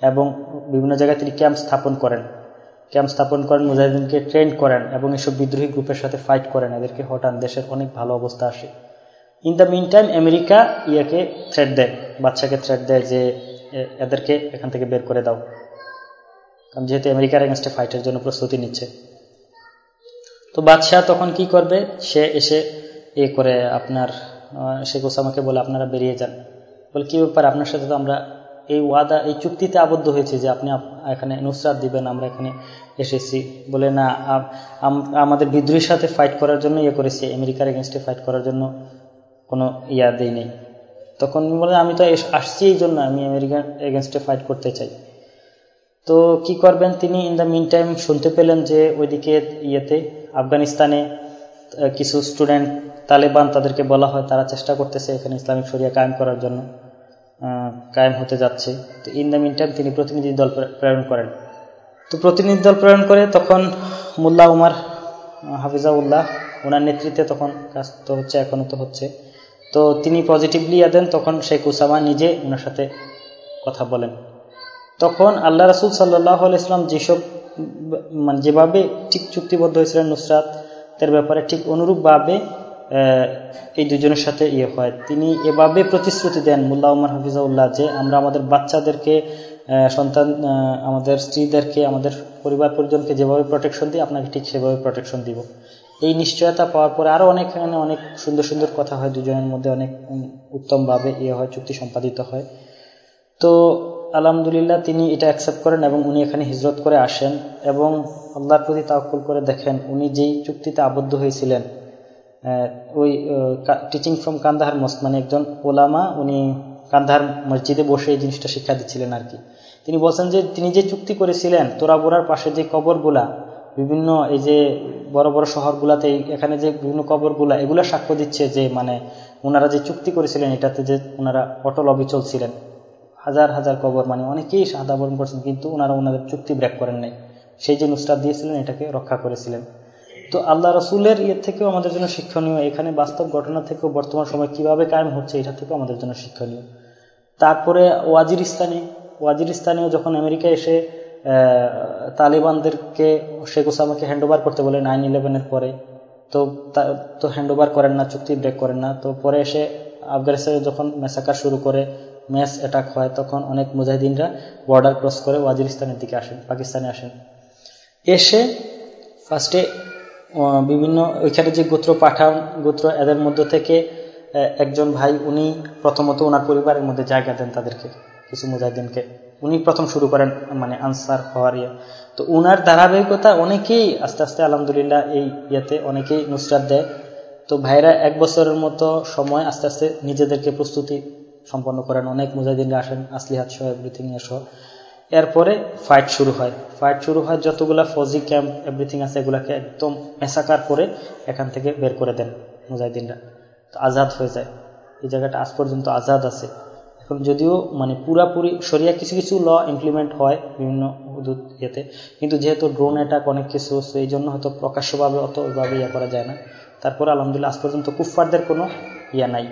এবং বিভিন্ন জায়গায় তিনি ক্যাম্প স্থাপন করেন। ক্যাম্প স্থাপন করেন, মুজাহিদিনকে ট্রেন করেন এবং এসব বিদ্রোহী গ্রুপের সাথে ফাইট করেন। এদেরকে হটান দেশের অনেক ভালো অবস্থা আসে। In the meantime America ইয়াকে থ্রেট দেয় বাচ্চাকে থ্রেট দেয় যে এদেরকে এখান থেকে বের করে দাও। কারণ যেহেতু আমেরিকার এগেনস্টে ফাইটের জন্য প্রস্তুতি নিচ্ছে। তো বাদশাহ তখন কি করবে? সে এসে এ করে আপনার শেখ ওসামাকে বলে আপনারা বেরিয়ে যান। বলে, কি ব্যাপার? আপনার সাথে তো আমরা এই ওয়াদা, এই চুক্তিতে আবদ্ধ হয়েছে যে আপনি এখানে নুসরাত দিবেন, আমরা এখানে এসেছি। বলে, না আমাদের বিদ্রোহীর সাথে ফাইট করার জন্য ইয়ে করেছি। আমেরিকার এগেনস্টে ফাইট করার জন্য কোনো ইয়া দেই নেই। তখন বলে আমি তো আসছি এই জন্য, আমি আমেরিকার এগেনস্টে ফাইট করতে চাই। তো কি করবেন তিনি? ইন দ্য মিন টাইম শুনতে পেলেন যে ওইদিকে ইয়েতে, আফগানিস্তানে কিছু স্টুডেন্ট তালেবান তাদেরকে বলা হয়, তারা চেষ্টা করতেছে এখানে ইসলামিক শরিয়া কায়েম করার জন্য কায়েম হতে যাচ্ছে। তো ইন দ্য মিন টাইম তিনি প্রতিনিধি দল প্রেরণ করেন। তো প্রতিনিধি দল প্রেরণ করে তখন মোল্লা উমার হাফিজাউল্লাহ ওনার নেতৃত্বে তখন কাজ তো হচ্ছে এখনও তো হচ্ছে। তো তিনি পজিটিভলি দেন তখন শেখ উসামা নিজে ওনার সাথে কথা বলেন। তখন আল্লাহ রাসুল সাল্লাহ ইসলাম যেসব মানে যেভাবে ঠিক চুক্তিবদ্ধ হয়েছিলেন নুসরাতের ব্যাপারে ঠিক অনুরূপভাবে এই দুজনের সাথে ইয়ে হয়। তিনি এভাবে প্রতিশ্রুতি দেন মুল্লা উমার হাফিজাউল্লাহ যে, আমরা আমাদের বাচ্চাদেরকে সন্তান আমাদের স্ত্রীদেরকে, আমাদের পরিবার পরিজনকে যেভাবে প্রোটেকশন দিই, আপনাকে ঠিক সেভাবে প্রোটেকশন দিব। এই নিশ্চয়তা পাওয়ার পরে আরও অনেক অনেক সুন্দর সুন্দর কথা হয় দুজনের মধ্যে, অনেক উত্তমভাবে ইয়ে হয়, চুক্তি সম্পাদিত হয়। তো আলহামদুলিল্লাহ তিনি এটা অ্যাকসেপ্ট করেন এবং উনি এখানে হিজরত করে আসেন এবং আল্লাহর প্রতি তাওকুল করে দেখেন, উনি যেই চুক্তিতে আবদ্ধ হয়েছিলেন ওই টিচিং ফ্রম কান্দাহার মস্ক মানে একজন ওলামা, উনি কান্দাহার মসজিদে বসে এই জিনিসটা শিক্ষা দিচ্ছিলেন আর কি। তিনি বলছেন যে, তিনি যে চুক্তি করেছিলেন, তোরাবোরার পাশে যে কবরগুলা, বিভিন্ন এই যে বড় বড় শহরগুলাতে এখানে যে বিভিন্ন কবরগুলা, এগুলা সাক্ষ্য দিচ্ছে যে মানে ওনারা যে চুক্তি করেছিলেন, এটাতে যে ওনারা অটল অবিচল ছিলেন। হাজার হাজার কবর মানে অনেকেই সাদা বরণ করছেন, কিন্তু ওনারা ওনাদের চুক্তি ব্রেক করেন নাই। সেই যে নুসরাত দিয়েছিলেন, এটাকে রক্ষা করেছিলেন। তো আল্লাহ রসুলের ইয়ে থেকেও আমাদের জন্য শিক্ষণীয়। এখানে বাস্তব ঘটনা থেকেও বর্তমান সময় কীভাবে কায়েম হচ্ছে, এটা থেকেও আমাদের জন্য শিক্ষণীয়। তারপরে ওয়াজিরিস্তানে ওয়াজিরিস্তানেও যখন আমেরিকা এসে তালিবানদেরকে শেখ ওসামাকে হ্যান্ড করতে বলে নাইন ইলেভেনের পরে, তো তো হ্যান্ড করেন না, চুক্তি ব্রেক করেন না, তো পরে এসে আফগানিস্তানে যখন মেসাকার শুরু করে ম্যাচ অ্যাটাক হয়, তখন অনেক মুজাহিদিনরা বর্ডার ক্রস করে ওয়াজিরিস্তানের দিকে আসেন, পাকিস্তানে আসেন। এসে ফার্স্টে বিভিন্ন ওইখানে যে গোত্র পাঠান গোত্র এদের মধ্য থেকে একজন ভাই উনি প্রথমত ওনার পরিবারের মধ্যে জায়গা দেন তাদেরকে, কিছু মুজাহিদিনকে। উনি প্রথম শুরু করেন মানে আনসার হওয়ার ইয়ে তো উনার ধারাবাহিকতা অনেকেই আস্তে আস্তে আলহামদুলিল্লাহ এই ইয়েতে অনেকেই নুসরাত দেয়। তো ভাইরা এক বছরের মতো সময় আস্তে আস্তে নিজেদেরকে প্রস্তুতি সম্পন্ন করেন। অনেক মুজাহিদিনরা আসেন, আসলিহাত সহ এভরিথিং সহ। এরপরে ফাইট শুরু হয়। ফাইট শুরু হয়, যতগুলা ফৌজি ক্যাম্প এভরিথিং আছে, এগুলাকে একদম মেসাকার করে এখান থেকে বের করে দেন মুজাহিদিনরা। তো আজাদ হয়ে যায়। এই জায়গাটা আজ পর্যন্ত আজাদ আছে। এখন যদিও মানে পুরাপুরি সরিয়া কিছু কিছু ল ইমপ্লিমেন্ট হয় বিভিন্ন ইয়েতে, কিন্তু যেহেতু ড্রোন অ্যাটাক অনেক কিছু এই জন্য হয়তো প্রকাশ্যভাবে অত ওইভাবে ইয়ে করা যায় না। তারপরে আলহামদুলিল্লাহ আজ পর্যন্ত কুফফারদের কোনো ইয়া নাই।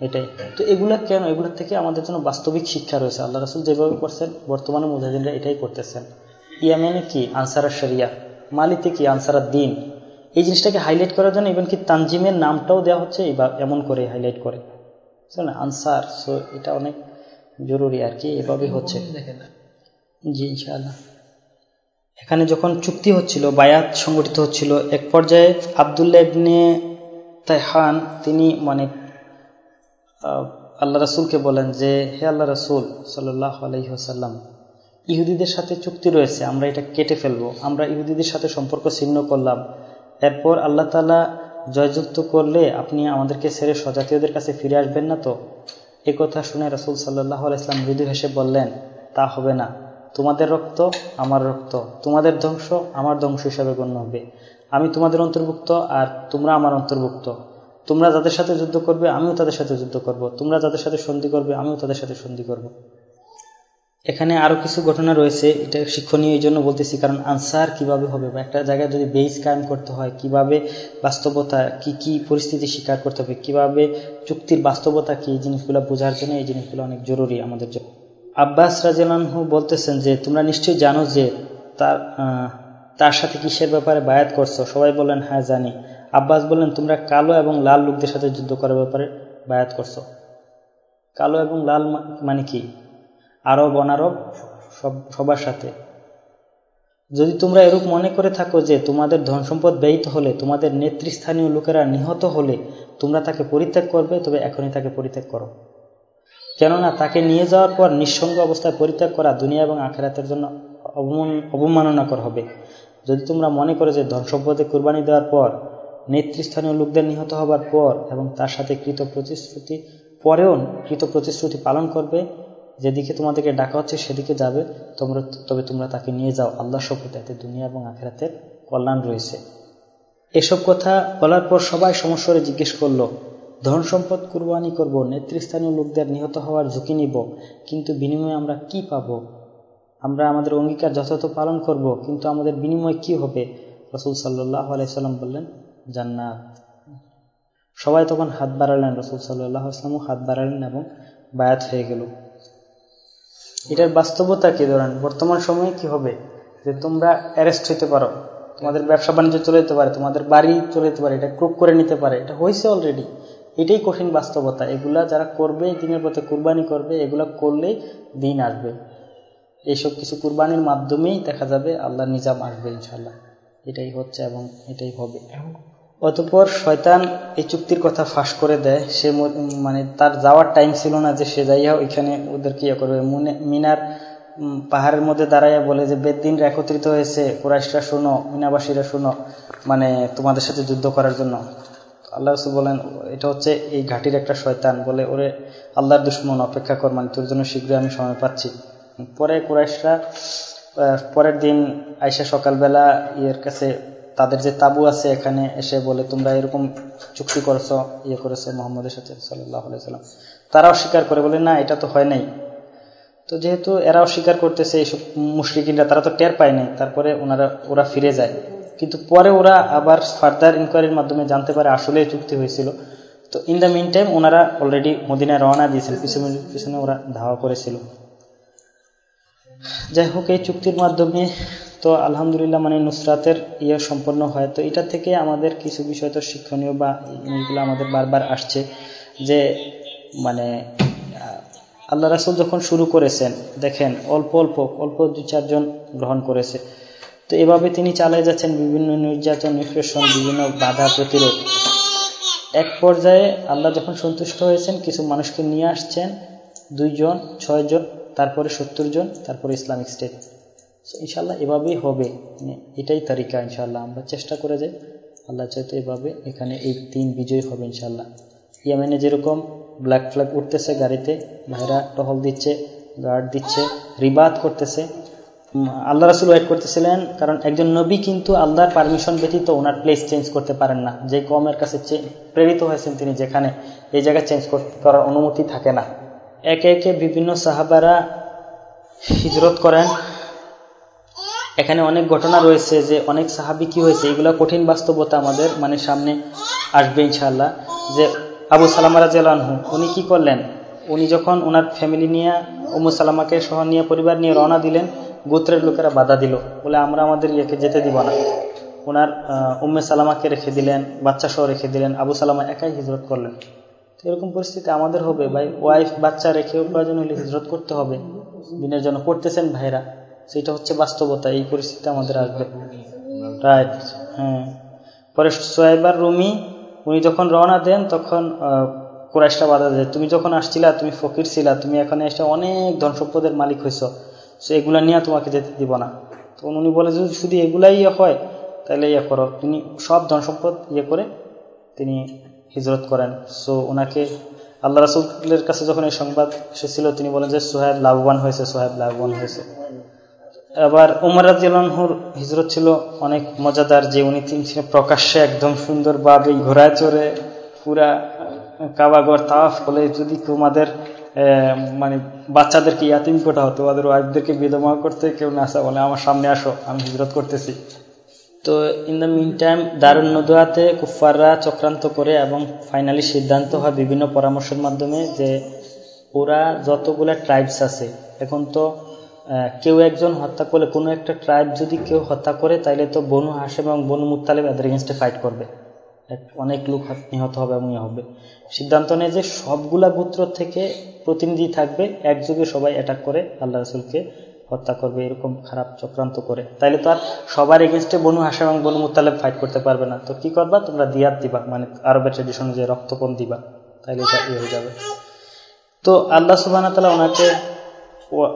এটাই। তো এগুলা কেন? এগুলোর থেকে আমাদের জন্য বাস্তবিক শিক্ষা রয়েছে। আল্লাহ রাসুল যেভাবে করছেন বর্তমানে মুজাহিদিনরা এটাই করতেছেন। ইয়ামেনে কি? আনসারা শরিয়া। মালিতে কি? আনসারা দিন এই জিনিসটাকে হাইলাইট করার জন্য ইভেন কি তানজিমের নামটাও দেওয়া হচ্ছে এমন করে হাইলাইট করে। আনসার সো এটা অনেক জরুরি আর কি এভাবে হচ্ছে। জি, ইনশাআল্লাহ। এখানে যখন চুক্তি হচ্ছিল, বায়াত সংগঠিত হচ্ছিল, এক পর্যায়ে আবদুল্লাহ ইবনে তাইহান, তিনি মানে আল্লাহ রাসুলকে বলেন যে, হে আল্লাহ রাসুল সাল্লাহ আলহিহাসাল্লাম ইহুদিদের সাথে চুক্তি রয়েছে, আমরা এটা কেটে ফেলব। আমরা ইহুদিদের সাথে সম্পর্ক ছিন্ন করলাম। এরপর আল্লাহ তালা জয়যুক্ত করলে আপনি আমাদেরকে ছেড়ে স্বজাতীয়দের কাছে ফিরে আসবেন না তো? এ কথা শুনে রাসুল সাল্লাহ আলাইসলাম মৃদু হেসে বললেন, তা হবে না। তোমাদের রক্ত আমার রক্ত। তোমাদের ধ্বংস আমার ধ্বংস হিসাবে গণ্য হবে। আমি তোমাদের অন্তর্ভুক্ত আর তোমরা আমার অন্তর্ভুক্ত। তোমরা যাদের সাথে যুদ্ধ করবে, আমিও তাদের সাথে যুদ্ধ করব। তোমরা যাদের সাথে সন্ধি করবে, আমিও তাদের সাথে সন্ধি করব। এখানে আরও কিছু ঘটনা রয়েছে, এটা শিক্ষণীয় এই জন্য বলতেছি, কারণ আনসার কীভাবে হবে বা একটা জায়গায় যদি বেস কায়েম করতে হয়, কীভাবে বাস্তবতা, কি কি পরিস্থিতি স্বীকার করতে হবে, কীভাবে চুক্তির বাস্তবতা কি, এই জিনিসগুলো বোঝার জন্য এই জিনিসগুলো অনেক জরুরি আমাদের জন্য আব্বাস রাজু বলতেছেন যে, তোমরা নিশ্চয়ই জানো যে, তার তার সাথে কিসের ব্যাপারে বায়াত করছ সবাই বলেন হ্যাঁ জানি আব্বাস বললেন, তোমরা কালো এবং লাল লোকদের সাথে যুদ্ধ করার ব্যাপারে বায়াত করছ। কালো এবং লাল মানে কি? আরব, অনারব, সব, সবার সাথে। যদি তোমরা এরূপ মনে করে থাকো যে তোমাদের ধন সম্পদ ব্যয়িত হলে, তোমাদের নেতৃস্থানীয় লোকেরা নিহত হলে তোমরা তাকে পরিত্যাগ করবে, তবে এখনই তাকে পরিত্যাগ করো। কেননা তাকে নিয়ে যাওয়ার পর নিঃসঙ্গ অবস্থায় পরিত্যাগ করা দুনিয়া এবং আখেরাতের জন্য অবমান, অবমাননাকর হবে। যদি তোমরা মনে করো যে ধন সম্পদে কোরবানি দেওয়ার পর নেতৃস্থানীয় লোকদের নিহত হবার পর এবং তার সাথে কৃত প্রতিশ্রুতি, পরেও কৃত প্রতিশ্রুতি পালন করবে, যেদিকে তোমাদেরকে ডাকা হচ্ছে সেদিকে যাবে, তোমরা, তবে তোমরা তাকে নিয়ে যাও। আল্লাহ শপথ দুনিয়া এবং আখেরাতের কল্যাণ রয়েছে। এসব কথা বলার পর সবাই সমস্যরে জিজ্ঞেস করল, ধন সম্পদ কুরবানি করব, নেতৃস্থানীয় লোকদের নিহত হওয়ার ঝুঁকি নিব, কিন্তু বিনিময়ে আমরা কি পাব? আমরা আমাদের অঙ্গীকার যথাযথ পালন করব, কিন্তু আমাদের বিনিময় কি হবে? রসুল সাল্লাহ আলাইসাল্লাম বললেন জান্নাত। সবাই তখন হাত বাড়ালেন, রসুল সাল্লাহ আসলামও হাত বাড়ালেন এবং বায়াত হয়ে গেল। এটার বাস্তবতা কি ধরেন? বর্তমান সময়ে কি হবে? যে তোমরা অ্যারেস্ট হইতে পারো, তোমাদের ব্যবসা বাণিজ্য চলে যেতে পারে, তোমাদের বাড়ি চলে যেতে পারে, এটা ক্রুপ করে নিতে পারে, এটা হয়েছে অলরেডি এটাই কঠিন বাস্তবতা। এগুলা যারা করবে, দিনের পথে কুরবানি করবে, এগুলা করলেই দিন আসবে। এইসব কিছু কুরবানির মাধ্যমেই দেখা যাবে আল্লাহ নিজাম আসবে ইনশাল্লাহ এটাই হচ্ছে এবং এটাই হবে। অতপর শয়তান এই চুক্তির কথা ফাঁস করে দেয়। সে মানে তার যাওয়ার টাইম ছিল না যে সে যাইয়া ওইখানে ওদেরকে ইয়ে করবে। মিনার পাহাড়ের মধ্যে দাঁড়াইয়া বলে যে বেদিন একত্রিত হয়েছে। কুরাইশরা শোনো, মিনাবাসীরা শোনো মানে তোমাদের সাথে যুদ্ধ করার জন্য। আল্লাহ রসুল বলেন, এটা হচ্ছে এই ঘাটির একটা শয়তান। বলে, ওরে, আল্লাহর দুশ্মন, অপেক্ষা কর মানে তোর জন্য শীঘ্রই আমি সময় পাচ্ছি। পরে কুরাইশরা পরের দিন আইসা সকালবেলা ইয়ের কাছে তাদের যে তাবু আছে এখানে এসে বলে, তোমরা এরকম চুক্তি করেছ ইয়ে করেছ মোহাম্মদের সাথে সাল্লাহ সাল্লাম তারাও স্বীকার করে বলে, না, এটা তো হয় নাই। তো যেহেতু এরাও স্বীকার করতেছে এইসব মুশরিকিনরা, তারা তো টের পায় নাই। তারপরে ওনারা, ওরা ফিরে যায়। কিন্তু পরে ওরা আবার ফার্দার ইনকোয়ারির মাধ্যমে জানতে পারে আসলে চুক্তি হয়েছিল। তো ইন দ্য মিন টাইম ওনারা অলরেডি মদিনায় রওনা দিয়েছেন। পিছনে পিছনে ওরা ধাওয়া করেছিল। যাই হোক, এই চুক্তির মাধ্যমে তো আলহামদুলিল্লাহ মানে নুসরাতের ইয়ে সম্পন্ন হয়। তো এটা থেকে আমাদের কিছু বিষয় তো শিক্ষণীয় বা এইগুলো আমাদের বারবার আসছে যে মানে আল্লাহ রাসুল যখন শুরু করেছেন, দেখেন, অল্প অল্প অল্প দু চারজন গ্রহণ করেছে। তো এভাবে তিনি চালিয়ে যাচ্ছেন বিভিন্ন নির্যাতন নিষ্পেষণ বিভিন্ন বাধা প্রতিরোধ। এক পর্যায়ে আল্লাহ যখন সন্তুষ্ট হয়েছেন, কিছু মানুষকে নিয়ে আসছেন, দুইজন, ছয়জন, তারপরে সত্তর জন তারপরে ইসলামিক স্টেট। ইনশাল্লাহ এভাবেই হবে। মানে এটাই তারিকা ইনশাল্লাহ আমরা চেষ্টা করে যাই। আল্লাহ চাইতো এভাবে এখানে এই তিন বিজয় হবে ইনশাল্লাহ ইয়ামেনে যেরকম ব্ল্যাক ফ্ল্যাগ উঠতেছে গাড়িতে, ভাইরা টহল দিচ্ছে গার্ড দিচ্ছে রিবাদ করতেছে। আল্লাহ রাসুল ওয়েট করতেছিলেন, কারণ একজন নবী কিন্তু আল্লাহর পারমিশন ব্যতীত ওনার প্লেস চেঞ্জ করতে পারেন না। যে কমের কাছে প্রেরিত হয়েছেন তিনি যেখানে, এই জায়গায় চেঞ্জ করার অনুমতি থাকে না। একে একে বিভিন্ন সাহাবারা হিজরত করেন। এখানে অনেক ঘটনা রয়েছে যে অনেক সাহাবি কি হয়েছে, এগুলো কঠিন বাস্তবতা আমাদের মানে সামনে আসবে ইনশাল্লাহ যে আবু সালামা রাজিয়ালহু উনি কি করলেন? উনি যখন ওনার ফ্যামিলি নিয়ে উমু সালামাকে সহ নিয়ে, পরিবার নিয়ে রওনা দিলেন, গোত্রের লোকেরা বাধা দিল। বলে, আমরা আমাদের ইয়েকে যেতে দিব না। ওনার উম্মে সালামাকে রেখে দিলেন, বাচ্চা সহ রেখে দিলেন, আবু সালামা একাই হিজরত করলেন। তো এরকম পরিস্থিতি আমাদের হবে, ভাই। ওয়াইফ বাচ্চা রেখেও প্রয়োজন হলে হিজরত করতে হবে। দিনের জন্য করতেছেন ভাইরা। সেটা হচ্ছে বাস্তবতা, এই পরিস্থিতি আমাদের আসবে। হ্যাঁ পরে সোয়াইবার রুমি, উনি যখন রওনা দেন, তখন কোরাইশটা বাধা দেয়। তুমি যখন আসছিলা, তুমি ফকির ছিলা, তুমি এখানে এসে অনেক ধন সম্পদের মালিক হয়েছ সো এগুলা নিয়ে তোমাকে যেতে দিব না। তখন উনি বলে, যদি শুধু এগুলাই ইয়ে হয়, তাহলে ইয়ে করো। তিনি সব ধন সম্পদ ইয়ে করে তিনি হিজরত করেন। সো ওনাকে আল্লাহ রাসুলের কাছে যখন এই সংবাদ এসেছিল, তিনি বলেন যে সোহেব লাভবান হয়েছে, সোহেব লাভবান হয়েছে। আবার উমর রাজিয়ালহুর হিজরত ছিল অনেক মজাদার, যে উনি তিনি প্রকাশ্যে একদম সুন্দরভাবে ঘোড়ায় চড়ে পুরা কাবাগর তাফ বলে যদি তোমাদের মানে বাচ্চাদেরকে ইয়াতিম কোটা হতো, ওদের ওয়াইফদেরকে বিধবা করতে কেউ না আসা বলে, আমার সামনে আসো, আমি হিজরত করতেছি। তো ইন দ্য মিন টাইম দারুণ নদুয়াতে কুফাররা চক্রান্ত করে এবং ফাইনালি সিদ্ধান্ত হয় বিভিন্ন পরামর্শের মাধ্যমে যে ওরা যতগুলা ট্রাইবস আছে, এখন তো কেউ একজন হত্যা করলে কোনো একটা ট্রাইব যদি কেউ হত্যা করে তাহলে তো বনু হাসেম এবং বনু মুতালেব এদের এগেনস্টে ফাইট করবে। অনেক লোক নিহত হবে এবং ইয়ে হবে। সিদ্ধান্ত নেয় যে সবগুলা গোত্র থেকে প্রতিনিধি থাকবে, একযোগে সবাই অ্যাটাক করে, আল্লাহ রসুলকে হত্যা করবে, এরকম খারাপ চক্রান্ত করে। তাইলে তো আর সবার এগেনস্টে বনু হাসা এবং বনু মুতালেব ফাইট করতে পারবে না। তো কি করবা? তোমরা দিয়াত দিবা মানে আরবের ট্রেডিশন যে রক্তপণ দিবা। তাইলে এটা ইয়ে হয়ে যাবে। তো আল্লাহ সুবাহ তালা ওনাকে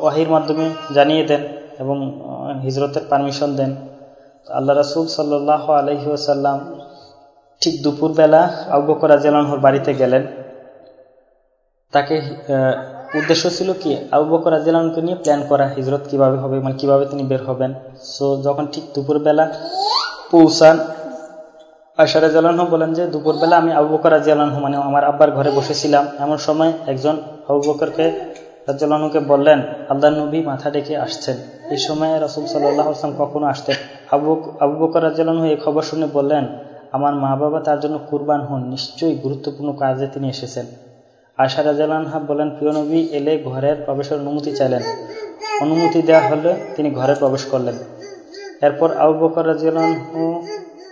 ওয়াহির মাধ্যমে জানিয়ে দেন এবং হিজরতের পারমিশন দেন। আল্লাহ রাসুল সাল্লাহ আলহিউসাল্লাম ঠিক দুপুরবেলা আবকর রাজিয়ালহর বাড়িতে গেলেন। তাকে উদ্দেশ্য ছিল কি, আবু বকর রাজিয়ালকে নিয়ে প্ল্যান করা, হিজরত কীভাবে হবে মানে কীভাবে তিনি বের হবেন। সো যখন ঠিক দুপুরবেলা পৌঁছান আয়সা রাজিয়ালহ বলেন যে, দুপুরবেলা আমি আবু বকর রাজিয়ালহ মানে আমার আব্বার ঘরে বসেছিলাম। এমন সময় একজন আবু বকরকে রাজিয়ালহকে বললেন আল্লাহ নবী মাথা ডেকে আসছেন। এই সময় রসুল সাল্লাহ আসলাম কখনো আসতেন আবু আবু বকর রাজিয়ালহ এই খবর শুনে বললেন, আমার মা বাবা তার জন্য কুরবান হন, নিশ্চয়ই গুরুত্বপূর্ণ কাজে তিনি এসেছেন। আশা রাজালানহা বলেন প্রিয় নবী, এলে ঘরের প্রবেশের অনুমতি চাইলেন। অনুমতি দেওয়া হলে তিনি ঘরে প্রবেশ করলেন। এরপর আবু বকর রাজিয়ালহু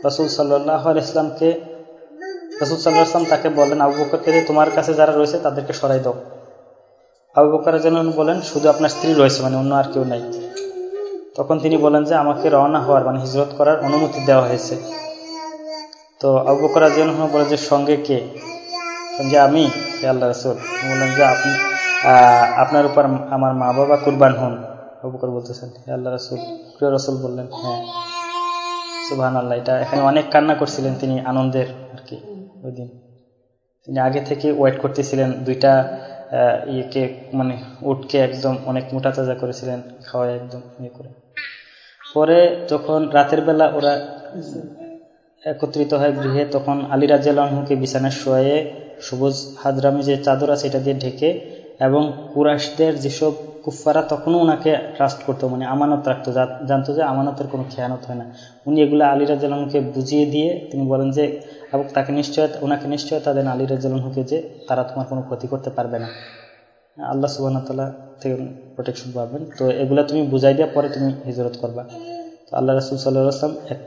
রসুল সাল্লাহ ইসলামকে রসুল সাল্লাহ ইসলাম তাকে বলেন আবু বকরকে তোমার কাছে যারা রয়েছে তাদেরকে সরাই দাও। আবু বকর বলেন, শুধু আপনার স্ত্রী রয়েছে মানে অন্য আর কেউ নাই। তখন তিনি বলেন যে, আমাকে রওনা হওয়ার মানে হিজরত করার অনুমতি দেওয়া হয়েছে। তো আবু বকর রাজিয়াল্লাহ বলে যে, সঙ্গে কে? যে আমি আল্লাহ রসুল। বললেন যে, আপনি আপনার উপর আমার মা বাবা কুরবান হন। আবু বকর বলতেছেন, হে আল্লাহ রসুল। প্রিয় রসুল বললেন হ্যাঁ। সুবাহ আল্লাহ এটা এখানে অনেক কান্না করছিলেন তিনি আনন্দের আর কি, ওই দিন। তিনি আগে থেকে ওয়েট করতেছিলেন দুইটা ইয়েকে মানে উটকে একদম অনেক মোটা তাজা করেছিলেন, খাওয়ায় একদম ইয়ে করে। পরে যখন রাতের বেলা ওরা একত্রিত হয় গৃহে, তখন আলী রাজিয়ালহুকে বিছানায় শোয়ে সবুজ হাজরামি যে চাদর আছে এটা দিয়ে ঢেকে এবং কুরাশদের যেসব কুফারা তখনও ওনাকে ট্রাস্ট করতো মানে আমানত রাখতো জানতো যে আমানতের কোনো খেয়ানত হয় না। উনি এগুলো আলী রাজিয়ালহুকে বুঝিয়ে দিয়ে তিনি বলেন যে এবং তাকে নিশ্চয়, ওনাকে নিশ্চয়তা দেন আলী রাজিয়ালহুকে যে তারা তোমার কোনো ক্ষতি করতে পারবে না। আল্লাহ সুবাহতাল্লাহ থেকে প্রোটেকশন পাবেন। তো এগুলো তুমি বুঝাই দেওয়ার পরে তুমি হিজরত করবা। তো আল্লাহ রসুল সাল্লাহ আসলাম এক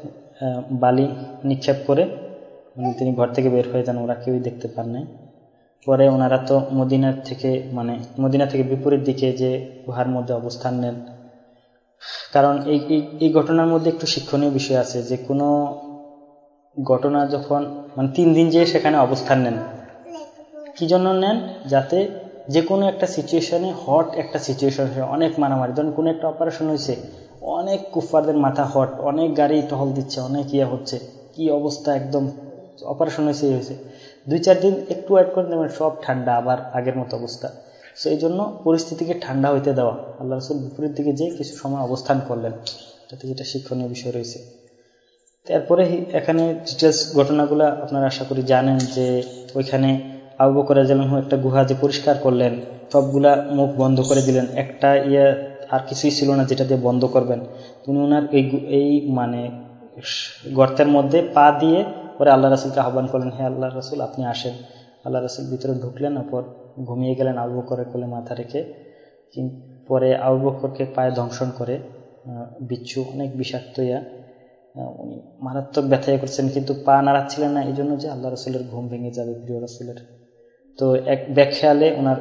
বালি নিক্ষেপ করে তিনি ঘর থেকে বের হয়ে যান, ওরা কেউই দেখতে পান নাই। পরে ওনারা তো মদিনার থেকে মানে মদিনা থেকে বিপরীত দিকে যে গুহার মধ্যে অবস্থান নেন। কারণ এই এই ঘটনার মধ্যে একটু শিক্ষণীয় বিষয় আছে যে কোনো ঘটনা যখন মানে তিন দিন যে সেখানে অবস্থান নেন। কি জন্য নেন? যাতে যে কোনো একটা সিচুয়েশনে হট একটা সিচুয়েশন অনেক মারামারি। ধরুন, কোনো একটা অপারেশন হয়েছে অনেক কুফারদের মাথা হট অনেক গাড়ি টহল দিচ্ছে, অনেক ইয়ে হচ্ছে। কি অবস্থা একদম অপারেশন হয়েছে হয়েছে দুই চার দিন একটু অ্যাড করে দেবেন সব ঠান্ডা, আবার আগের মতো অবস্থা। সো এই জন্য পরিস্থিতিকে ঠান্ডা হইতে দেওয়া। আল্লাহ রসুল বিপরীত দিকে যেয়ে কিছু সময় অবস্থান করলেন। তাতে যেটা শিক্ষণীয় বিষয় রয়েছে। তারপরে এখানে ডিটেলস ঘটনাগুলো আপনারা আশা করি জানেন যে ওইখানে আবু বকর রাজু একটা গুহা যে পরিষ্কার করলেন, সবগুলা মুখ বন্ধ করে দিলেন। একটা ইয়ে আর কিছুই ছিল না যেটা দিয়ে বন্ধ করবেন। তিনি ওনার এই এই মানে গর্তের মধ্যে পা দিয়ে পরে আল্লাহ রাসুলকে আহ্বান করলেন হ্যাঁ আল্লাহ রাসুল, আপনি আসেন। আল্লাহ রাসুল ভিতরে ঢুকলেন, অপর ঘুমিয়ে গেলেন আবু বকরের কোলে মাথা রেখে। পরে আবু বকরকে পায়ে ধ্বংসন করে বিচ্ছু, অনেক বিষাক্ত ইয়া। উনি মারাত্মক ব্যথা করছেন, কিন্তু পা নাড়াচ্ছিলেন না, এই জন্য যে আল্লাহ রসুলের ঘুম ভেঙে যাবে, প্রিয় রসুলের। তো এক ব্যাখ্যালে ওনার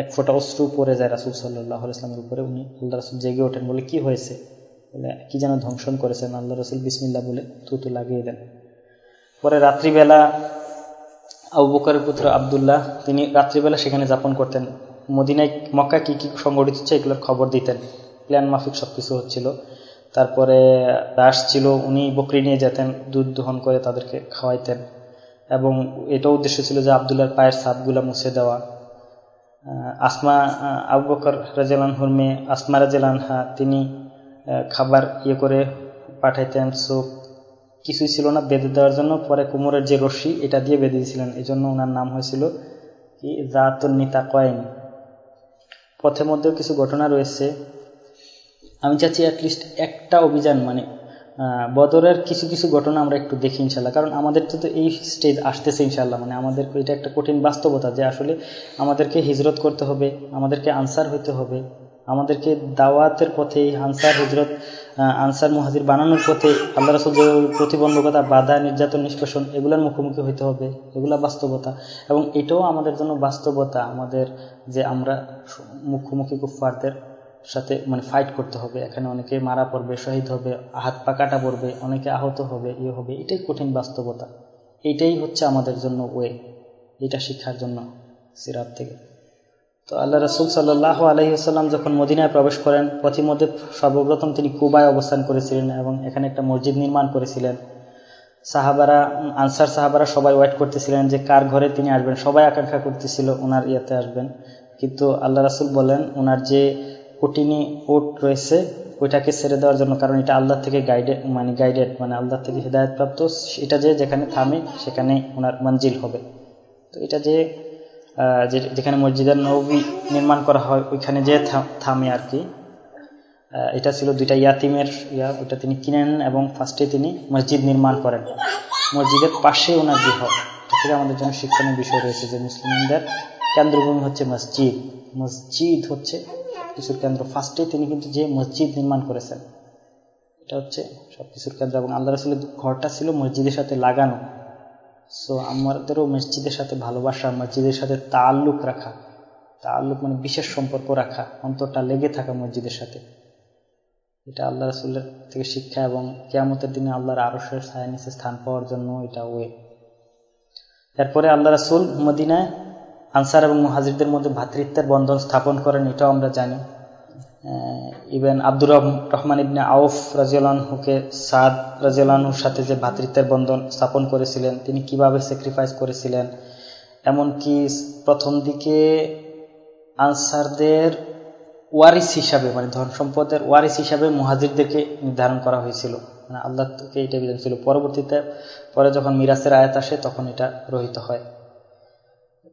এক ফোঁটা অশ্রু পরে যায় রাসুল সাল্লাহ ইসলামের উপরে, উনি আল্লাহ রসুল জেগে ওঠেন, বলে, কি হয়েছে? বলে, কি যেন ধ্বংসন করেছেন। আল্লাহ রসুল বিসমিল্লা বলে, থুতু লাগিয়ে দেন। পরে রাত্রিবেলা আবু বকরের পুত্র আবদুল্লাহ, তিনি রাত্রিবেলা সেখানে যাপন করতেন। মদিনায় মক্কা কি কি সংগঠিত হচ্ছে, এগুলোর খবর দিতেন। প্ল্যান মাফিক সব কিছু হচ্ছিল। তারপরে দাস ছিল, উনি বকরি নিয়ে যেতেন, দুধ দহন করে তাদেরকে খাওয়াইতেন। এবং এটাও উদ্দেশ্য ছিল যে আবদুল্লার পায়ের সাপগুলা মুছে দেওয়া। আসমা আবু বকর রাজেলানহুর মেয়ে আসমা রাজেলানহা তিনি খাবার ইয়ে করে পাঠাইতেন সুপ কিছুই ছিল না বেঁধে দেওয়ার জন্য, পরে কুমোরের যে রশি এটা দিয়ে বেঁধে দিয়েছিলেন। এই জন্য ওনার নাম হয়েছিল কি জাতুল নিতা কয়েন। পথের মধ্যেও কিছু ঘটনা রয়েছে। আমি চাচ্ছি অ্যাটলিস্ট একটা অভিযান মানে বদরের কিছু কিছু ঘটনা আমরা একটু দেখি ইনশাল্লাহ কারণ আমাদের তো এই স্টেজ আসতেছে ইনশাল্লাহ মানে আমাদের এটা একটা কঠিন বাস্তবতা যে আসলে আমাদেরকে হিজরত করতে হবে, আমাদেরকে আনসার হইতে হবে, আমাদেরকে দাওয়াতের পথে আনসার, হিজরত আনসার মুহাজির বানানোর পথে আল্লাহ রসুল যে প্রতিবন্ধকতা, বাধা, নির্যাতন নিষ্কাশন এগুলোর মুখোমুখি হইতে হবে, এগুলা বাস্তবতা। এবং এটাও আমাদের জন্য বাস্তবতা, আমাদের যে আমরা মুখোমুখি কুফারদের সাথে মানে ফাইট করতে হবে। এখানে অনেকে মারা পড়বে, শহীদ হবে, হাত পা কাটা পড়বে, অনেকে আহত হবে ইয়ে হবে। এটাই কঠিন বাস্তবতা। এইটাই হচ্ছে আমাদের জন্য ওয়ে এটা শিক্ষার জন্য সিরাত থেকে। তো আল্লাহ রসুল সাল্লাহ আলহিহাল্লাম যখন মদিনায় প্রবেশ করেন, পথিমধ্যে সর্বপ্রথম তিনি কুবায় অবস্থান করেছিলেন এবং এখানে একটা মসজিদ নির্মাণ করেছিলেন। সাহাবারা, আনসার সাহাবারা সবাই ওয়েট করতেছিলেন যে কার ঘরে তিনি আসবেন। সবাই আকাঙ্ক্ষা করতেছিল ওনার ইয়েতে আসবেন। কিন্তু আল্লাহ রাসুল বলেন ওনার যে কোটিনি ওট রয়েছে, ওইটাকে ছেড়ে দেওয়ার জন্য, কারণ এটা আল্লাহ থেকে গাইডেড মানে গাইডেড মানে আল্লাহ থেকে হৃদায়তপ্রাপ্ত। এটা যে যেখানে থামে, সেখানে ওনার মঞ্জিল হবে। তো এটা যে যেখানে মসজিদের নবী নির্মাণ করা হয়, ওইখানে যে থামে আর কি। এটা ছিল দুইটা ইয়াতিমের ইয়া, ওইটা তিনি কিনেন এবং ফার্স্টে তিনি মসজিদ নির্মাণ করেন। মসজিদের পাশে ওনার গৃহ। থেকে আমাদের জন্য শিক্ষণীয় বিষয় রয়েছে যে মুসলিমদের কেন্দ্রভূমি হচ্ছে মসজিদ। মসজিদ হচ্ছে কিছুর কেন্দ্র। ফার্স্টে তিনি কিন্তু যে মসজিদ নির্মাণ করেছেন, এটা হচ্ছে সব কিছুর কেন্দ্র এবং আল্লাহ রসুলের ঘরটা ছিল মসজিদের সাথে লাগানো। সো আমাদেরও মসজিদের সাথে ভালোবাসা, মসজিদের সাথে তাল্লুক রাখা। তাল্লুক মানে বিশেষ সম্পর্ক রাখা, অন্তরটা লেগে থাকা মসজিদের সাথে। এটা আল্লাহ রসুলের থেকে শিক্ষা এবং কেয়ামতের দিনে আল্লাহর আরসের ছায়া নিচে স্থান পাওয়ার জন্য এটা ওয়ে। তারপরে আল্লাহ রসুল মদিনায় আনসার এবং মহাজিরদের মধ্যে ভ্রাতৃত্বের বন্ধন স্থাপন করেন, এটাও আমরা জানি। ইভেন আব্দুর রহমান ইবনে আউফ রাজিউল্লাহকে সাদ রাজিউল্লাহুর সাথে যে ভ্রাতৃত্বের বন্ধন স্থাপন করেছিলেন, তিনি কীভাবে স্যাক্রিফাইস করেছিলেন? এমনকি প্রথম দিকে আনসারদের ওয়ারিস হিসাবে মানে ধন সম্পদের ওয়ারিস হিসাবে মুহাজিরদেরকে নির্ধারণ করা হয়েছিল। মানে আল্লাহকে এটা বিধান ছিল পরবর্তীতে, পরে যখন মিরাসের আয়াত আসে, তখন এটা রহিত হয়।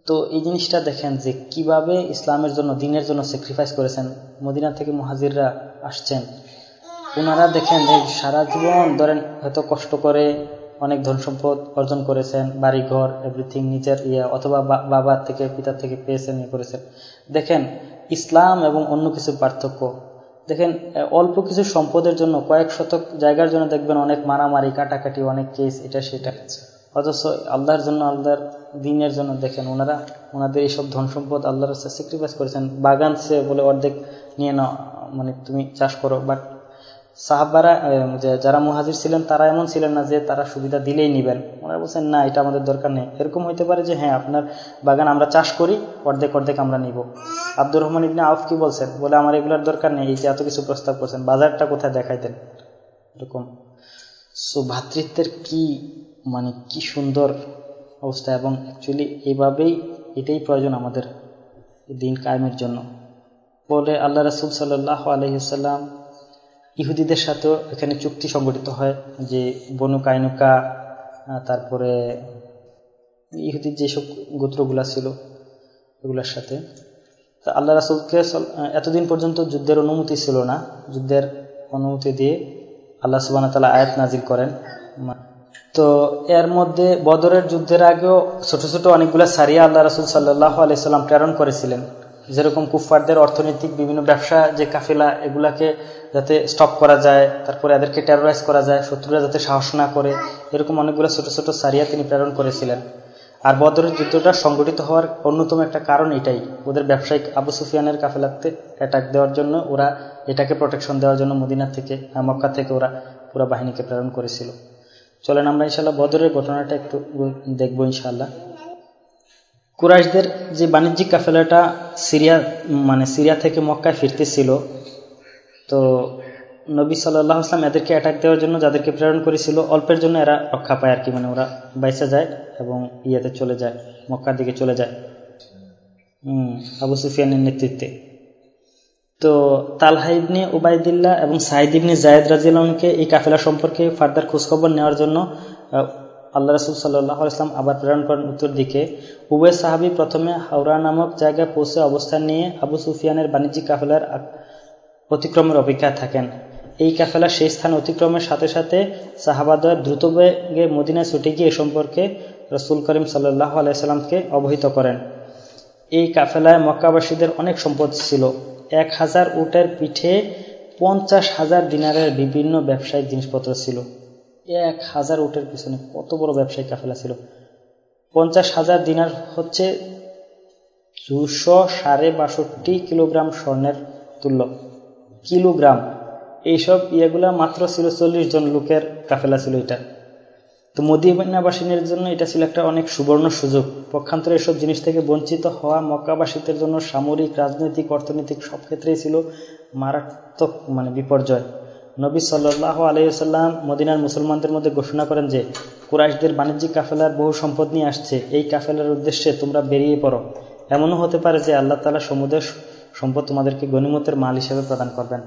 তো এই জিনিসটা দেখেন যে কীভাবে ইসলামের জন্য, দিনের জন্য স্যাক্রিফাইস করেছেন। মদিনা থেকে মহাজিররা আসছেন। ওনারা দেখেন যে সারা জীবন ধরেন হয়তো কষ্ট করে অনেক ধন সম্পদ অর্জন করেছেন, বাড়িঘর এভরিথিং নিজের ইয়ে অথবা বাবার থেকে পিতার থেকে পেয়েছেন ইয়ে করেছেন। দেখেন, ইসলাম এবং অন্য কিছু পার্থক্য। দেখেন অল্প কিছু সম্পদের জন্য কয়েক শতক জায়গার জন্য দেখবেন অনেক মারামারি, কাটাকাটি, অনেক কেস এটা, সেটা। অথচ আল্লাহর জন্য, আল্লাহর দিনের জন্য দেখেন ওনারা, ওনাদের এইসব ধন সম্পদ আল্লাহর কাছে স্যাক্রিফাইস করেছেন। বাগান সে বলে অর্ধেক নিয়ে নাও মানে তুমি চাষ করো। বাট সাহাবারা যারা মুহাজির ছিলেন, তারা এমন ছিলেন না যে তারা সুবিধা দিলেই নিবেন। ওনারা বলছেন, না, এটা আমাদের দরকার নেই। এরকম হইতে পারে যে হ্যাঁ আপনার বাগান আমরা চাষ করি, অর্ধেক অর্ধেক আমরা নিব। আব্দুর রহমান ইবনে আউফ কি বলছেন? বলে, আমার এগুলোর দরকার নেই, এই যে এত কিছু প্রস্তাব করছেন, বাজারটা কোথায় দেখাইতেন? এরকম। সো ভাতৃত্বের কি মানে কি সুন্দর অবস্থা এবং অ্যাকচুয়ালি এইভাবেই এটাই প্রয়োজন আমাদের দিন কায়েমের জন্য। বলে আল্লাহ রাসুল সাল্লাহ আলহিসাল্লাম ইহুদিদের সাথেও এখানে চুক্তি সংগঠিত হয় যে বনু কাইনুকা তারপরে ইহুদির যেসব গোত্রগুলা ছিল, এগুলোর সাথে। তা আল্লাহ রাসুলকে এতদিন পর্যন্ত যুদ্ধের অনুমতি ছিল না। যুদ্ধের অনুমতি দিয়ে আল্লাহ সুবান তালা আয়াত নাজিল করেন। তো এর মধ্যে বদরের যুদ্ধের আগেও ছোট ছোট অনেকগুলো সারিয়া আল্লাহ রসুল সাল্লাহ আলাইসাল্লাম প্রেরণ করেছিলেন। যেরকম কুফফারদের অর্থনৈতিক বিভিন্ন ব্যবসা, যে কাফেলা এগুলাকে যাতে স্টপ করা যায়, তারপরে এদেরকে টেরোরাইজ করা যায়, শত্রুরা যাতে সাহস না করে, এরকম অনেকগুলো ছোট ছোট সারিয়া তিনি প্রেরণ করেছিলেন। আর বদরের যুদ্ধটা সংগঠিত হওয়ার অন্যতম একটা কারণ এটাই, ওদের ব্যবসায়িক আবু সুফিয়ানের কাফেলাতে অ্যাটাক দেওয়ার জন্য ওরা এটাকে প্রোটেকশন দেওয়ার জন্য মদিনা থেকে, মক্কা থেকে ওরা পুরো বাহিনীকে প্রেরণ করেছিল। চলেন আমরা ইনশাল্লাহ বদরের ঘটনাটা একটু দেখব ইনশাল্লাহ কুরাইশদের যে বাণিজ্যিক কাফেলাটা সিরিয়া মানে সিরিয়া থেকে মক্কায় ফিরতেছিল, তো নবী সাল্লাহ আসলাম এদেরকে অ্যাটাক দেওয়ার জন্য যাদেরকে প্রেরণ করেছিল, অল্পের জন্য এরা রক্ষা পায় আর কি মানে ওরা বাইসে যায় এবং ইয়েতে চলে যায়, মক্কার দিকে চলে যায়। হম, আবু সুফিয়ানের নেতৃত্বে। তো তালহা ইবনে উবায়দুল্লাহ এবং সাইদ ইবনে জায়দ রাজিউলকে এই কাফেলা সম্পর্কে ফার্দার খোঁজখবর নেওয়ার জন্য আল্লাহ রসুল সাল্লাহ ইসলাম আবার প্রেরণ করেন উত্তর দিকে। উভয় সাহাবি প্রথমে হাওড়া নামক জায়গায় পৌঁছে অবস্থান নিয়ে আবু সুফিয়ানের বাণিজ্যিক কাফেলার অতিক্রমের অপেক্ষায় থাকেন। এই কাফেলা সেই স্থান অতিক্রমের সাথে সাথে সাহাবাদয় দ্রুত বেগে মদিনায় ছুটে গিয়ে এ সম্পর্কে রসুল করিম সাল্লাহ আলাইসাল্লামকে অবহিত করেন। এই কাফেলায় মক্কাবাসীদের অনেক সম্পদ ছিল। এক হাজার উটের পিঠে পঞ্চাশ হাজার দিনারের বিভিন্ন ব্যবসায়িক জিনিসপত্র ছিল। এক হাজার উটের পিছনে কত বড় ব্যবসায়িক কাফেলা ছিল? পঞ্চাশ হাজার দিনার হচ্ছে দুশো সাড়ে বাষট্টি কিলোগ্রাম স্বর্ণের তুল্য। কিলোগ্রাম। এইসব ইয়েগুলা মাত্র ছিল চল্লিশ জন লোকের কাফেলা ছিল এটা। তো মদিনাবাসীদের জন্য এটা ছিল একটা অনেক সুবর্ণ সুযোগ। পক্ষান্তরে এসব জিনিস থেকে বঞ্চিত হওয়া মক্কাবাসীদের জন্য সামরিক, রাজনৈতিক, অর্থনৈতিক সব ক্ষেত্রেই ছিল মারাত্মক মানে বিপর্যয়। নবী সাল্লাহ আলাইসাল্লাম মদিনার মুসলমানদের মধ্যে ঘোষণা করেন যে, কুরাইশদের বাণিজ্যিক কাফেলার বহু সম্পদ নিয়ে আসছে। এই কাফেলার উদ্দেশ্যে তোমরা বেরিয়ে পড়ো। এমনও হতে পারে যে আল্লাহ তালা সমুদ্রের সম্পদ তোমাদেরকে গণিমতের মাল হিসেবে প্রদান করবেন।